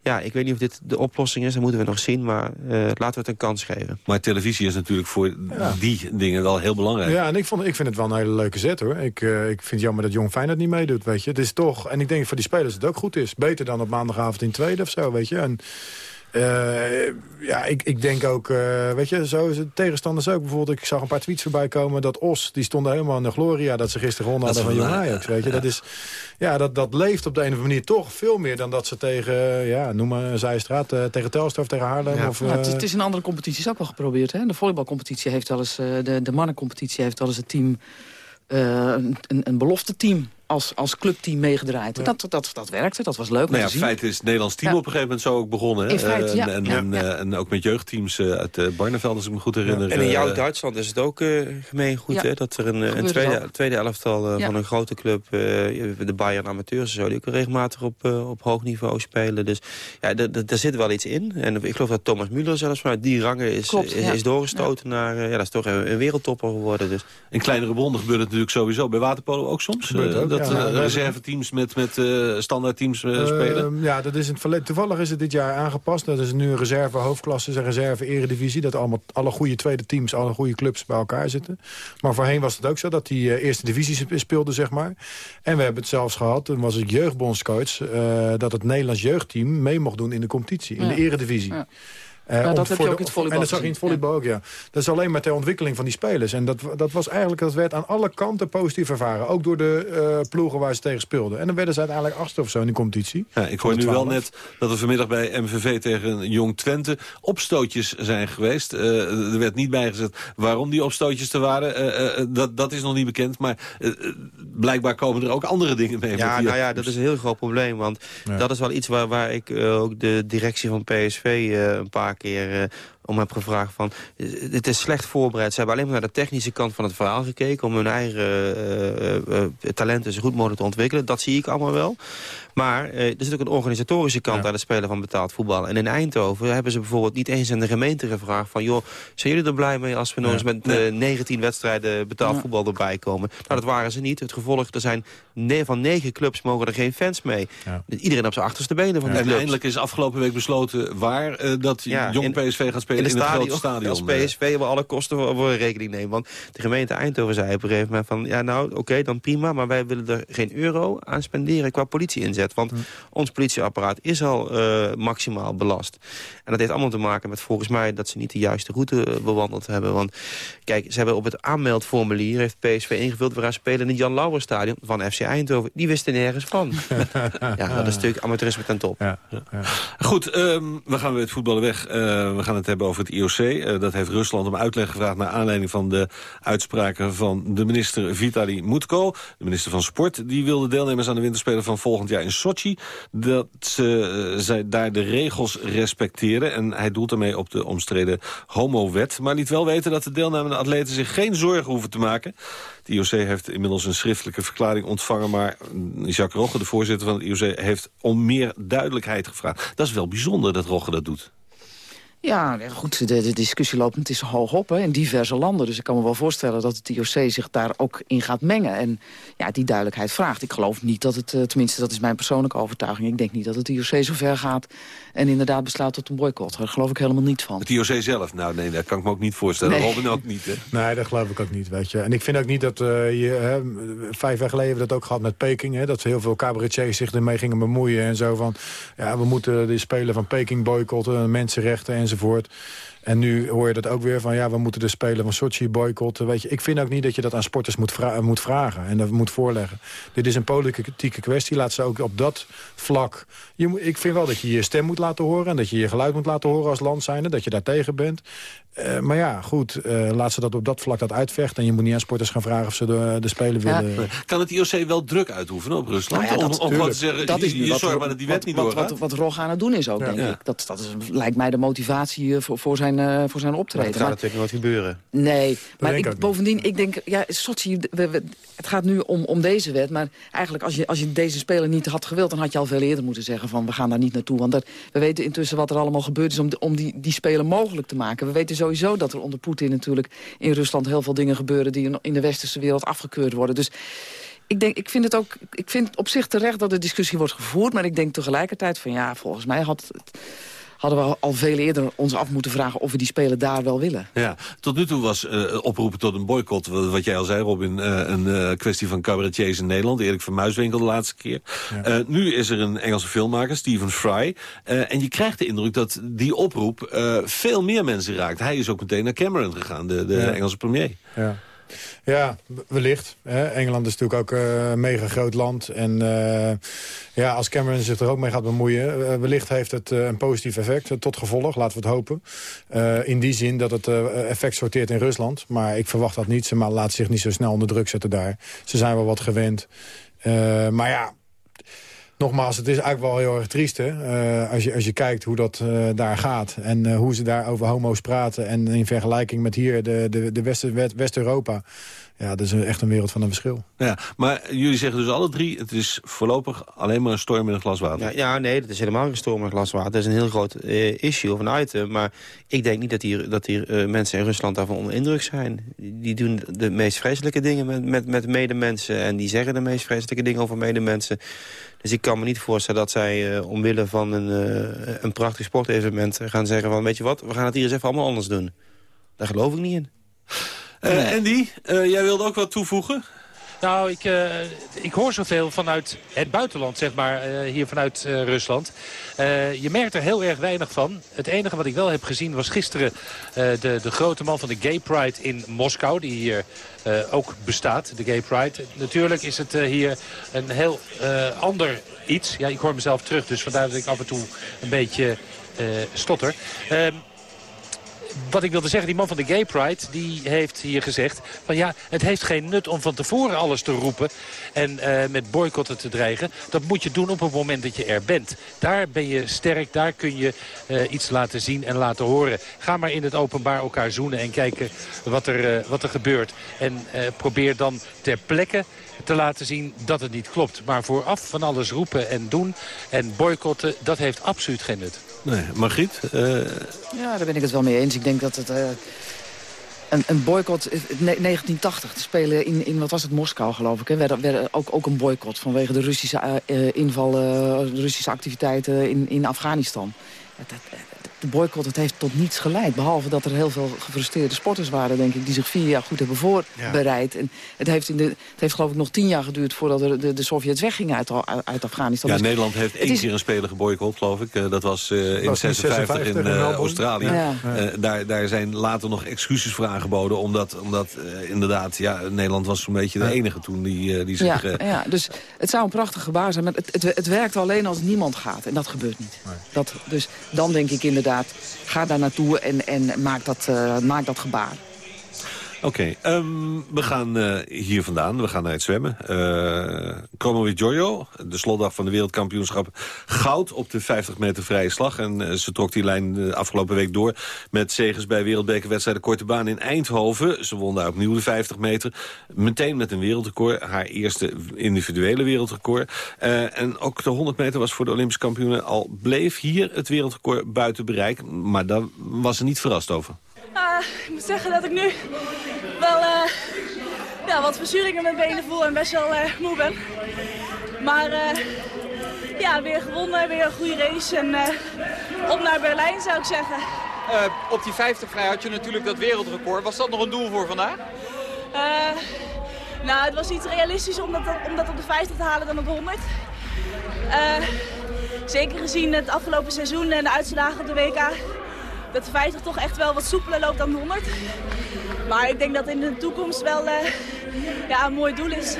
ja, ik weet niet of dit de oplossing is, dat moeten we nog zien. Maar uh, laten we het een kans geven. Maar televisie is natuurlijk voor die dingen wel heel belangrijk. Ja, en ik, vond, ik vind het wel een hele leuke zet hoor. Ik, uh, ik vind het jammer dat Jong Feyenoord niet meedoet, weet je. Het is toch, en ik denk voor die spelers dat het ook goed is. Beter dan op maandagavond in tweede of zo, weet je. En uh, ja, ik, ik denk ook, uh, weet je, zo is het tegenstanders ook. Bijvoorbeeld, ik zag een paar tweets voorbij komen dat Os, die stonden helemaal in de gloria... dat ze gisteren gewonnen hadden van Jong Ajax, weet je. Dat, is, ja, dat, dat leeft op de een of andere manier toch veel meer dan dat ze tegen, ja, noem maar Zijstraat, uh, tegen Telstar of tegen Haarlem. Ja. Of, ja, het, is, het, is in andere competities ook wel geprobeerd, hè. De volleybalcompetitie heeft wel eens, de, de mannencompetitie heeft wel eens het team... een, een belofte team als, als clubteam meegedraaid. Dat, dat, dat werkte, dat was leuk nou ja, feit is het Nederlands team op een gegeven moment zo ook begonnen. In feite, ja. En, en, en, en, ook met jeugdteams uh, uit Barneveld, als ik me goed herinner. En in jouw Duitsland is het ook uh, gemeen goed, hè? Dat er een, een tweede, tweede elftal van een grote club, de Bayern Amateurs, zo, die ook regelmatig op, op hoog niveau spelen. Dus ja, daar zit wel iets in. En ik geloof dat Thomas Müller zelfs vanuit die rangen is, Klopt, is, is, doorgestoten naar, ja, dat is toch een, een wereldtopper geworden. Dus. In kleinere bonden gebeurt het natuurlijk sowieso. Bij waterpolo ook soms. Ook, dat ja, reserveteams met, met uh, standaardteams uh, spelen? Ja, dat is in het verleden. Toevallig is het dit jaar aangepast. Dat is nu een reserve hoofdklasse, een reserve eredivisie. Dat allemaal, alle goede tweede teams, alle goede clubs bij elkaar zitten. Maar voorheen was het ook zo dat die uh, eerste divisie speelde, zeg maar. En we hebben het zelfs gehad, toen was ik jeugdbondscoach... dat het Nederlands jeugdteam mee mocht doen in de competitie, in de eredivisie. Ja. Uh, dat heb je ook in het volleybal En dat zag je in het volleybal ook, ja. Dat is alleen maar ter ontwikkeling van die spelers. En dat, dat was eigenlijk, dat werd aan alle kanten positief ervaren. Ook door de uh, ploegen waar ze tegen speelden. En dan werden ze uiteindelijk achtste of zo in de competitie. Ja, ik hoor nu wel net dat er vanmiddag bij MVV tegen Jong Twente opstootjes zijn geweest. Uh, er werd niet bijgezet waarom die opstootjes er waren. dat, dat is nog niet bekend. Maar blijkbaar komen er ook andere dingen mee. Ja, nou ja, dat is een heel groot probleem. Want dat is wel iets waar, waar ik ook de directie van PSV een paar keer om heb gevraagd van... het is slecht voorbereid. Ze hebben alleen maar naar de technische kant van het verhaal gekeken... om hun eigen uh, uh, talenten zo goed mogelijk te ontwikkelen. Dat zie ik allemaal wel. Maar uh, er zit ook een organisatorische kant aan het spelen van betaald voetbal. En in Eindhoven hebben ze bijvoorbeeld niet eens aan de gemeente gevraagd... van joh, zijn jullie er blij mee als we nog eens met uh, 19 wedstrijden betaald voetbal erbij komen? Nou, dat waren ze niet. Het gevolg, er zijn van negen clubs mogen er geen fans mee. Iedereen op zijn achterste benen van ja. die En eindelijk is afgelopen week besloten waar uh, dat jong PSV gaat spelen in, het stadion. Als PSV wel alle kosten voor rekening nemen. Want de gemeente Eindhoven zei op een gegeven moment van... ja nou, oké, okay, dan prima, maar wij willen er geen euro aan spenderen qua politie inzet. Want hm. ons politieapparaat is al uh, maximaal belast. En dat heeft allemaal te maken met volgens mij dat ze niet de juiste route bewandeld hebben. Want kijk, ze hebben op het aanmeldformulier heeft PSV ingevuld... we gaan spelen in het Jan Lauwerstadion van FC Eindhoven. Die wisten nergens van. ja, dat is natuurlijk amateurisme ten top. Ja, ja. Goed, um, we gaan weer het voetballen weg. Uh, we gaan het hebben over het IOC. Uh, dat heeft Rusland om uitleg gevraagd... naar aanleiding van de uitspraken van de minister Vitali Mutko. De minister van Sport. Die wil de deelnemers aan de winterspelen van volgend jaar in Sochi... dat ze uh, zij daar de regels respecteren. En hij doelt daarmee op de omstreden homowet. Maar liet wel weten dat de deelnemende atleten zich geen zorgen hoeven te maken. Het IOC heeft inmiddels een schriftelijke verklaring ontvangen... maar Jacques Rogge, de voorzitter van het IOC, heeft om meer duidelijkheid gevraagd. Dat is wel bijzonder dat Rogge dat doet. Ja, goed, de, de discussie loopt het is hoog op hè, in diverse landen. Dus ik kan me wel voorstellen dat het IOC zich daar ook in gaat mengen. En ja, die duidelijkheid vraagt. Ik geloof niet dat het, tenminste dat is mijn persoonlijke overtuiging... ik denk niet dat het IOC zo ver gaat en inderdaad besluit tot een boycott. Daar geloof ik helemaal niet van. Het IOC zelf? Nou nee, dat kan ik me ook niet voorstellen. Nee. Robin ook niet, hè? Nee, dat geloof ik ook niet, weet je. En ik vind ook niet dat uh, je... Hè, vijf jaar geleden hebben we dat ook gehad met Peking. Hè, dat heel veel cabaretiers zich ermee gingen bemoeien en zo van... ja, we moeten de spelen van Peking boycotten, mensenrechten enzovoort. En nu hoor je dat ook weer van, ja, we moeten de Spelen van Sochi boycotten. Weet je, ik vind ook niet dat je dat aan sporters moet, moet vragen en dat moet voorleggen. Dit is een politieke kwestie, laat ze ook op dat vlak... Je, ik vind wel dat je je stem moet laten horen en dat je je geluid moet laten horen als land zijnde, dat je daar tegen bent. Uh, maar ja, goed, uh, laat ze dat op dat vlak dat uitvechten. En je moet niet aan sporters gaan vragen of ze de, de Spelen ja. willen... Kan het IOC wel druk uitoefenen op Rusland? Nou ja, dat, om, om wat te zeggen, dat is, je, je wat, zorgt maar dat die wet wat, niet wat, doorgaat? Wat, wat, wat Rog aan het doen is ook, denk ik. Dat, dat is, lijkt mij de motivatie voor, voor, zijn, uh, voor zijn optreden. Maar gaat natuurlijk nooit gebeuren. Nee, maar ik, bovendien, ik denk, ja, Sochi, we, we, het gaat nu om, om deze wet. Maar eigenlijk, als je, als je deze Spelen niet had gewild... dan had je al veel eerder moeten zeggen van, we gaan daar niet naartoe. Want dat, we weten intussen wat er allemaal gebeurd is om, de, om die, die Spelen mogelijk te maken. We weten sowieso dat er onder Poetin natuurlijk in Rusland heel veel dingen gebeuren... die in de westerse wereld afgekeurd worden. Dus ik, denk, ik vind het ook ik vind op zich terecht dat de discussie wordt gevoerd... maar ik denk tegelijkertijd van ja, volgens mij had het hadden we al veel eerder ons af moeten vragen of we die spelen daar wel willen. Ja, tot nu toe was uh, oproepen tot een boycott, wat jij al zei Robin, uh, een uh, kwestie van cabaretiers in Nederland. Erik van Muiswinkel de laatste keer. Ja. nu is er een Engelse filmmaker, Stephen Fry. en je krijgt de indruk dat die oproep veel meer mensen raakt. Hij is ook meteen naar Cameron gegaan, de, de ja. Engelse premier. Ja. Ja, wellicht. Hè. Engeland is natuurlijk ook een mega groot land. En uh, ja, als Cameron zich er ook mee gaat bemoeien... Uh, wellicht heeft het een positief effect tot gevolg, laten we het hopen. in die zin dat het effect sorteert in Rusland. Maar ik verwacht dat niet. Ze maar zich niet zo snel onder druk zetten daar. Ze zijn wel wat gewend. maar ja, nogmaals, het is eigenlijk wel heel erg triest. Hè? Uh, als, je, als je kijkt hoe dat uh, daar gaat. En uh, hoe ze daar over homo's praten. En in vergelijking met hier, de, de, de West-Europa. Ja, dat is echt een wereld van een verschil. Ja, maar jullie zeggen dus alle drie... het is voorlopig alleen maar een storm in een glas water. Ja, ja nee, dat is helemaal geen storm in een glas water. Dat is een heel groot issue of een item. Maar ik denk niet dat hier, dat hier mensen in Rusland daarvan onder indruk zijn. Die doen de meest vreselijke dingen met, met, met medemensen. En die zeggen de meest vreselijke dingen over medemensen. Dus ik kan me niet voorstellen dat zij uh, omwille van een, uh, een prachtig sportevenement gaan zeggen van... weet je wat, we gaan het hier eens even allemaal anders doen. Daar geloof ik niet in. Uh. Andy, jij wilde ook wat toevoegen? Nou, ik, uh, ik hoor zoveel vanuit het buitenland, zeg maar, uh, hier vanuit uh, Rusland. je merkt er heel erg weinig van. Het enige wat ik wel heb gezien was gisteren de, de grote man van de Gay Pride in Moskou. Die hier ook bestaat, de Gay Pride. Natuurlijk is het hier een heel ander iets. Ja, ik hoor mezelf terug, dus vandaar dat ik af en toe een beetje stotter. Wat ik wilde zeggen, die man van de Gay Pride... die heeft hier gezegd van ja, het heeft geen nut om van tevoren alles te roepen... en uh, met boycotten te dreigen. Dat moet je doen op het moment dat je er bent. Daar ben je sterk, daar kun je uh, iets laten zien en laten horen. Ga maar in het openbaar elkaar zoenen en kijken wat er, uh, wat er gebeurt. En probeer dan ter plekke te laten zien dat het niet klopt. Maar vooraf van alles roepen en doen en boycotten, dat heeft absoluut geen nut. Nee, Margriet? Uh... Ja, daar ben ik het wel mee eens. Ik denk dat het... Uh, een, een boycott, 1980, te spelen in, in, wat was het, Moskou geloof ik. Hè, werd, werd ook, ook een boycott vanwege de Russische uh, invallen, Russische activiteiten in, in Afghanistan. Het, de boycott het heeft tot niets geleid. Behalve dat er heel veel gefrustreerde sporters waren, denk ik... die zich vier jaar goed hebben voorbereid. Ja. En het heeft, in de, het heeft geloof ik nog tien jaar geduurd... voordat de, de, de Sovjets weggingen uit, uit Afghanistan. Ja, dus Nederland heeft één is... keer een speler geboycott, geloof ik. Uh, dat was uh, in 56 in, uh, Australië. Ja. daar, daar zijn later nog excuses voor aangeboden. Omdat, omdat inderdaad, ja, Nederland was zo'n beetje de enige toen die, die zich... Ja, ja, dus het zou een prachtig gebaar zijn. Maar het, het, het werkt alleen als niemand gaat. En dat gebeurt niet. Nee. Dat, dus dan denk ik inderdaad ga daar naartoe en, en maak, dat, uh, maak dat gebaar. Oké, um, we gaan uh, hier vandaan. We gaan naar het zwemmen. Uh, Kromo Jojo, de slotdag van de wereldkampioenschap. Goud op de 50 meter vrije slag. En uh, ze trok die lijn de afgelopen week door... met zegers bij wereldbekerwedstrijden Korte Baan in Eindhoven. Ze won daar opnieuw de 50 meter. Meteen met een wereldrecord. Haar eerste individuele wereldrecord. en ook de 100 meter was voor de Olympische kampioenen... al bleef hier het wereldrecord buiten bereik. Maar daar was ze niet verrast over. Uh, ik moet zeggen dat ik nu wel uh, ja, wat verzuring in mijn benen voel en best wel uh, moe ben. Maar ja, weer gewonnen, weer een goede race en op naar Berlijn zou ik zeggen. op die 50 vrij had je natuurlijk dat wereldrecord. Was dat nog een doel voor vandaag? nou, het was iets realistisch om dat, om dat op de 50 te halen dan op de 100. zeker gezien het afgelopen seizoen en de uitslagen op de WK dat de 50 toch echt wel wat soepeler loopt dan de 100. Maar ik denk dat in de toekomst wel uh, ja, een mooi doel is.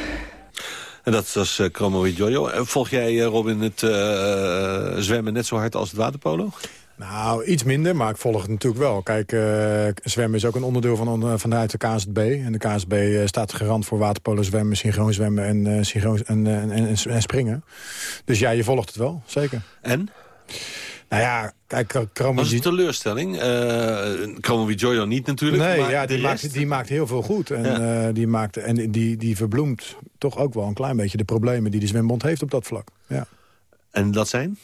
En dat was uh, Chromo Jojo. Volg jij, Robin, het uh, zwemmen net zo hard als het waterpolo? Nou, iets minder, maar ik volg het natuurlijk wel. Kijk, uh, zwemmen is ook een onderdeel van, vanuit de KSB. En de KSB uh, staat garant voor waterpolo zwemmen, synchroon zwemmen en, uh, synchroon, en, en, en, springen. Dus ja, je volgt het wel, zeker. En? Nou ja, kijk, Chromo... Was een teleurstelling? Uh, Chromo Jojo niet natuurlijk, Nee, maar ja, die, maakt, die maakt heel veel goed. En, ja. uh, die, maakt, en die, die verbloemt toch ook wel een klein beetje de problemen... die de zwembond heeft op dat vlak. Ja. En dat zijn?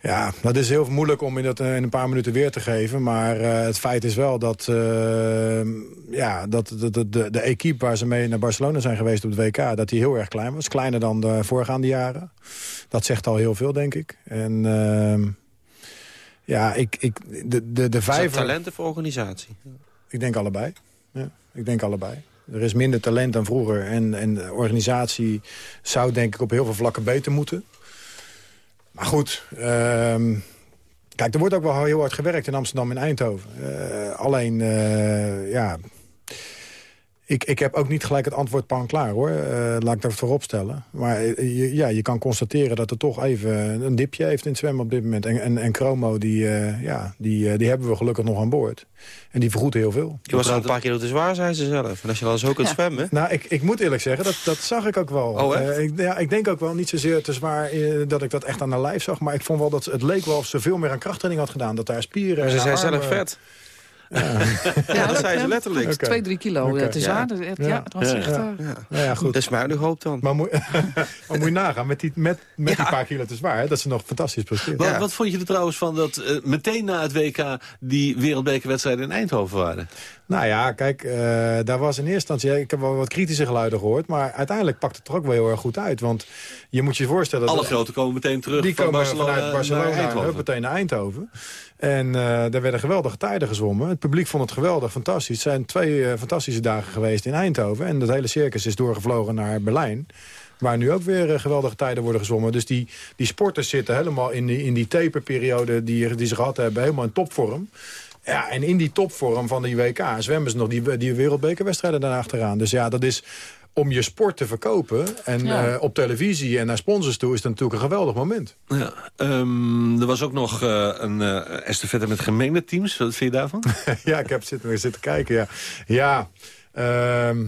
Ja, dat is heel moeilijk om in, dat, in een paar minuten weer te geven. Maar uh, het feit is wel dat, uh, ja, dat de, de, de, de equipe waar ze mee naar Barcelona zijn geweest op het WK... dat die heel erg klein was. Kleiner dan de voorgaande jaren. Dat zegt al heel veel, denk ik. En uh, ja, ik, ik, de, de, de vijver... Is dat talent of organisatie? Ik denk allebei. Ja, ik denk allebei. Er is minder talent dan vroeger. En, en de organisatie zou denk ik op heel veel vlakken beter moeten. Maar goed, uh, kijk, er wordt ook wel heel hard gewerkt in Amsterdam en Eindhoven. Uh, alleen, uh, ja, ik, ik heb ook niet gelijk het antwoord pan klaar, hoor. Uh, laat ik dat voorop stellen. Maar je, ja, je kan constateren dat er toch even een dipje heeft in het zwemmen op dit moment. En, en, en Chromo, die, uh, ja, die, die hebben we gelukkig nog aan boord. En die vergoedt heel veel. Je was al een paar kilo te zwaar, zei ze zelf. En als je dan zo kunt ja. zwemmen... Nou, ik, ik moet eerlijk zeggen, dat, dat zag ik ook wel. Oh, uh, ik, ja, ik denk ook wel niet zozeer te zwaar dat ik dat echt aan de lijf zag. Maar ik vond wel dat het leek wel of ze veel meer aan krachttraining had gedaan. Dat daar spieren... Maar ze zijn armen, zelf vet. Ja, ja dat zei ze letterlijk. Okay. Twee, drie kilo. Okay. Het is ja. ja. ja, dat was echt... Ja. Ja. ja, goed. Dat is hoop dan. Maar moet, maar moet je nagaan, met die, met, met die paar kilo te zwaar, hè, dat ze nog fantastisch presteren. Wat, wat vond je er trouwens van dat uh, meteen na het WK die wereldbekerwedstrijden in Eindhoven waren? Nou ja, kijk, uh, daar was in eerste instantie... Ik heb wel wat kritische geluiden gehoord, maar uiteindelijk pakt het er ook wel heel erg goed uit. Want je moet je voorstellen... Alle grote komen meteen terug die van komen Barcelona vanuit Barcelona naar Eindhoven. meteen naar Eindhoven. En uh, daar werden geweldige tijden gezwommen. Het publiek vond het geweldig, fantastisch. Het zijn twee uh, fantastische dagen geweest in Eindhoven. En dat hele circus is doorgevlogen naar Berlijn. Waar nu ook weer uh, geweldige tijden worden gezwommen. Dus die, die sporters zitten helemaal in die, in die taperperiode die, die ze gehad hebben. Helemaal in topvorm. Ja, en in die topvorm van die WK zwemmen ze nog die, die wereldbekerwedstrijden daarna achteraan. Dus ja, dat is om je sport te verkopen. En Ja. eh, op televisie en naar sponsors toe is dat natuurlijk een geweldig moment. Ja, ehm, er was ook nog eh, een eh estafette met gemengde teams. Wat vind je daarvan? ja, ik heb zitten, zitten kijken, ja. Ja, ehm,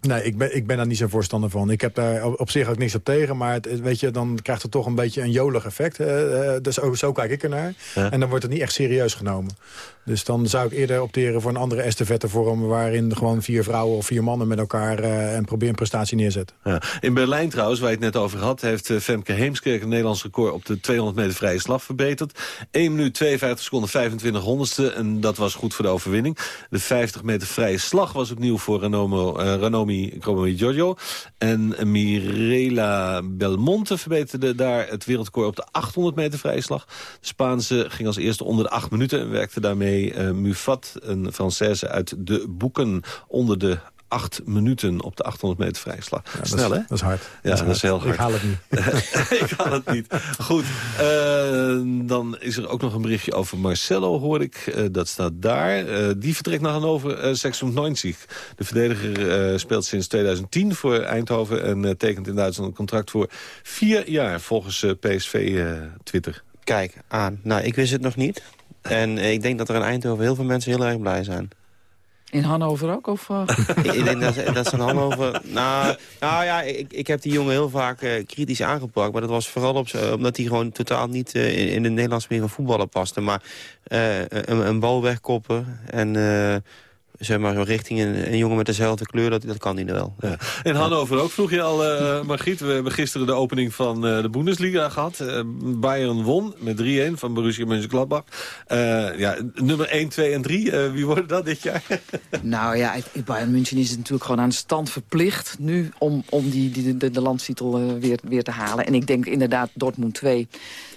nee, ik ben, ik ben daar niet zo'n voorstander van. Ik heb daar op, op zich ook niks op tegen, maar het, weet je, dan krijgt het toch een beetje een jolig effect. eh, eh, dus ook, zo kijk ik ernaar. Ja. En dan wordt het niet echt serieus genomen. Dus dan zou ik eerder opteren voor een andere estafettevorm... waarin gewoon vier vrouwen of vier mannen met elkaar eh, en proberen een prestatie neerzetten. Ja. In Berlijn trouwens, waar je het net over had... heeft eh, Femke Heemskerk een Nederlands record op de 200 meter vrije slag verbeterd. 1 minuut 52 seconden 25 honderdste. En dat was goed voor de overwinning. De 50 meter vrije slag was opnieuw voor eh, Ranomi Kromomi Giorgio. En Mirela Belmonte verbeterde daar het wereldrecord op de 800 meter vrije slag. De Spaanse ging als eerste onder de 8 minuten... en werkte daarmee eh, Muffat, een Française uit de boeken... onder de 8 minuten op de 800 meter vrije slag. dat is- Snel, hè? dat is hard. Ja, Dat dat is heel hard. Ik haal het niet. ik haal het niet. Goed, eh, dan is er ook nog een berichtje over Marcelo, hoor ik. Eh, dat staat daar. Eh, die vertrekt naar Hannover uh, 96. De verdediger eh, speelt sinds 2010 voor Eindhoven... en tekent in Duitsland een contract voor vier jaar, volgens eh, PSV eh, Twitter. Kijk, aan. Nou, ik wist het nog niet. En eh, ik denk dat er in Eindhoven heel veel mensen heel erg blij zijn. In Hannover ook? Of, eh? ik, denk dat, ze- dat ze in Hannover... Nou, nou ja, ik, ik heb die jongen heel vaak eh, kritisch aangepakt. Maar dat was vooral op, omdat hij gewoon totaal niet in, in de Nederlandse manier van voetballen paste. Maar een, een bal wegkoppen en... zeg maar zo richting een, een jongen met dezelfde kleur, dat, dat kan hij wel. Ja. In Hannover ook vroeg je al, eh Margriet. We hebben gisteren de opening van eh, de Bundesliga gehad. Eh, Bayern won met 3-1 van Borussia Mönchengladbach. Eh ja, nummer 1, 2 en 3. eh, wie worden dat dit jaar? Nou ja, Bayern München is natuurlijk gewoon aan de stand verplicht... nu om, om die, die, de, de landstitel weer, weer te halen. En ik denk inderdaad Dortmund 2,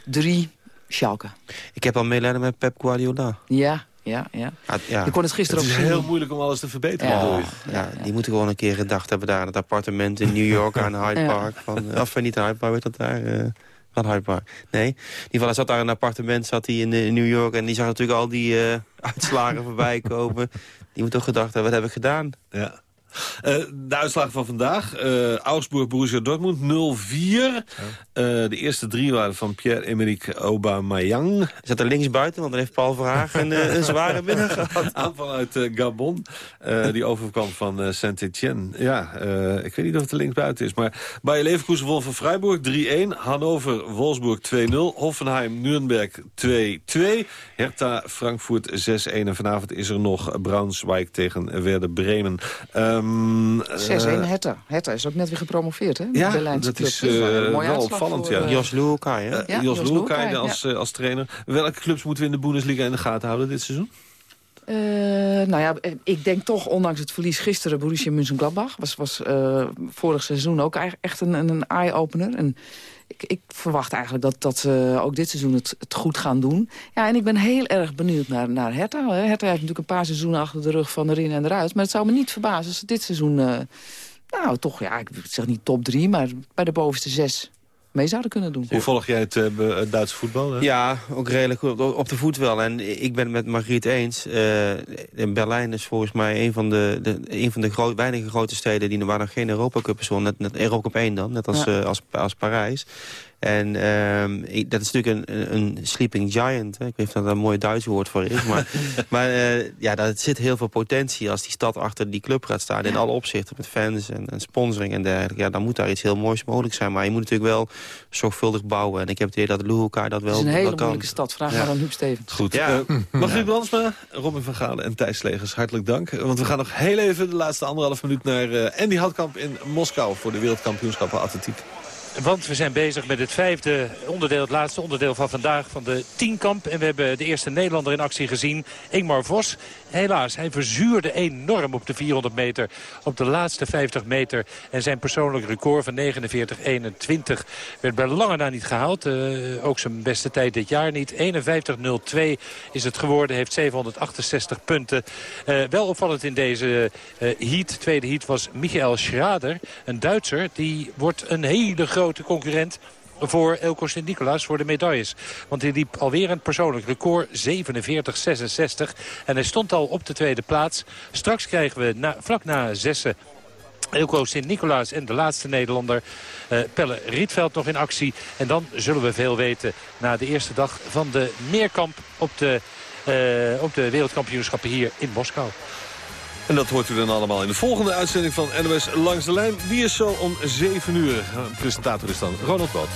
3, Schalke. Ik heb al medelijden met Pep Guardiola. Ja, ja, ja. Ja, ja. Je kon het gisteren het is ook zien. heel moeilijk om alles te verbeteren. Ja. Ja, die moeten gewoon een keer gedacht hebben daar. Het appartement in New York aan Hyde Ja. Park. Van, of niet Hyde Park, weet dat daar? eh van Hyde Park. Nee, in ieder geval hij zat daar in een appartement zat hij in, eh, in New York. En die zag natuurlijk al die eh, uitslagen voorbij komen. Die moet toch gedacht hebben, wat heb ik gedaan? Ja. Eh, de uitslagen van vandaag. eh Augsburg, Borussia Dortmund 0-4. Eh, de eerste drie waren van Pierre-Emerick Aubameyang. Zat er links buiten, want dan heeft Paul Verhaag een, zware binnen gehad. Aanval uit Gabon, die overkwam van Saint-Etienne. Ja, ik weet niet of het er linksbuiten is. Maar Bayer Leverkusen won van Freiburg 3-1. Hannover, Wolfsburg 2-0. Hoffenheim, Nuremberg 2-2. Hertha, Frankfurt 6-1. En vanavond is er nog Braunschweig tegen Werder Bremen. Ehm, 6-1 eh, Hertha. Hertha is ook net weer gepromoveerd, hè? ja, Berlijnse dat club. is eh, eh, wel opvallend. voor, ja. eh, Jos Luukai, hè? Eh, Ja, Jos Jos Luukai Luukai, als, eh, als trainer. Welke clubs moeten we in de Bundesliga in de gaten houden dit seizoen? Eh, nou ja, eh, ik denk toch, ondanks het verlies gisteren... Borussia Mönchengladbach was, was eh, vorig seizoen ook eigenlijk echt een, een eye-opener. En ik, verwacht eigenlijk dat, dat ze ook dit seizoen het, goed gaan doen. Ja, en ik ben heel erg benieuwd naar, naar Hertha. Hertha heeft natuurlijk een paar seizoenen achter de rug van erin en eruit. Maar het zou me niet verbazen als ze dit seizoen... eh, nou, toch, ja, ik zeg niet top drie, maar bij de bovenste zes mee zouden kunnen doen. Hoe volg jij het, eh, het Duitse voetbal? Hè? Ja, ook redelijk goed. Op, op de voet wel. En ik ben het met Margriet eens. Eh, in Berlijn is volgens mij een van de, de, een van de gro weinige grote steden... Die, waar nog geen Europa Cup is won. Net, net Europa Cup 1 dan, net als, Ja. eh, als, als Parijs. En ehm, ik- dat is natuurlijk een, een, sleeping giant. Hè. Ik weet niet of dat een mooi Duits woord voor is. Maar, maar eh, ja, daar zit heel veel potentie als die stad achter die club gaat staan. In alle opzichten, met fans en, en sponsoring en dergelijke. Ja, dan moet daar iets heel moois mogelijk zijn. Maar je moet natuurlijk wel zorgvuldig bouwen. En ik heb het idee dat Luhuka dat wel, Het is een hele kan. moeilijke stad. Vraag Ja. maar aan Huub Stevens. Goed. Ja. Brandsma, Robin van Galen en Thijs Slegers, hartelijk dank. Want we gaan nog heel even de laatste anderhalf minuut naar eh, Andy Houtkamp in Moskou... voor de wereldkampioenschappen atletiek. Want we zijn bezig met het vijfde onderdeel, het laatste onderdeel van vandaag van de tienkamp. En we hebben de eerste Nederlander in actie gezien, Ingmar Vos. Helaas, hij verzuurde enorm op de 400 meter, op de laatste 50 meter. En zijn persoonlijk record van 49-21 werd bij lange na niet gehaald. Eh, ook zijn beste tijd dit jaar niet. 51-02 is het geworden, heeft 768 punten. Eh, wel opvallend in deze eh, heat, tweede heat, was Michael Schrader, een Duitser. Die wordt een hele grote concurrent voor Elko Sint-Nicolaas voor de medailles. Want hij liep alweer een persoonlijk record, 47-66. En hij stond al op de tweede plaats. Straks krijgen we vlak na zessen Ilko Sint-Nicolaas en de laatste Nederlander uh, Pelle Rietveld nog in actie. En dan zullen we veel weten na de eerste dag van de meerkamp op de, uh, op de wereldkampioenschappen hier in Moskou. En dat hoort u dan allemaal in de volgende uitzending van NOS Langs de Lijn. Die is zo om 7 uur. Presentator is dan Ronald Bot.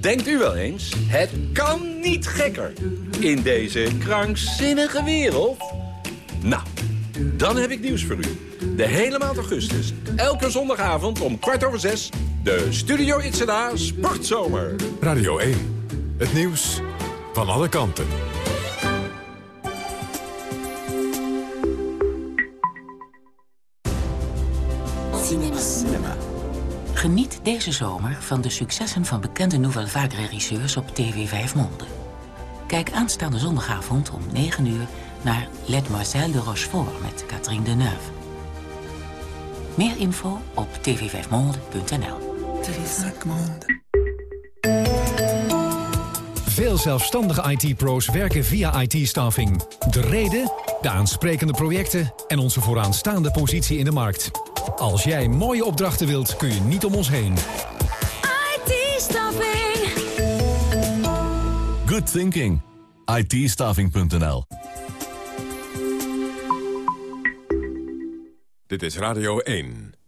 Denkt u wel eens, het kan niet gekker in deze krankzinnige wereld? Nou, dan heb ik nieuws voor u. De hele maand augustus, elke zondagavond om kwart over zes... de Studio Itzada Sportzomer. Radio 1, het nieuws van alle kanten. Geniet deze zomer van de successen van bekende Nouvelle Vague-regisseurs op TV 5 Monde. Kijk aanstaande zondagavond om 9 uur naar Mademoiselle de Rochefort met Catherine Deneuve. Meer info op tv5monde.nl. Veel zelfstandige IT-pro's werken via IT-staffing. De reden, de aansprekende projecten en onze vooraanstaande positie in de markt. Als jij mooie opdrachten wilt, kun je niet om ons heen. IT-staffing. Good thinking. it Dit is Radio 1.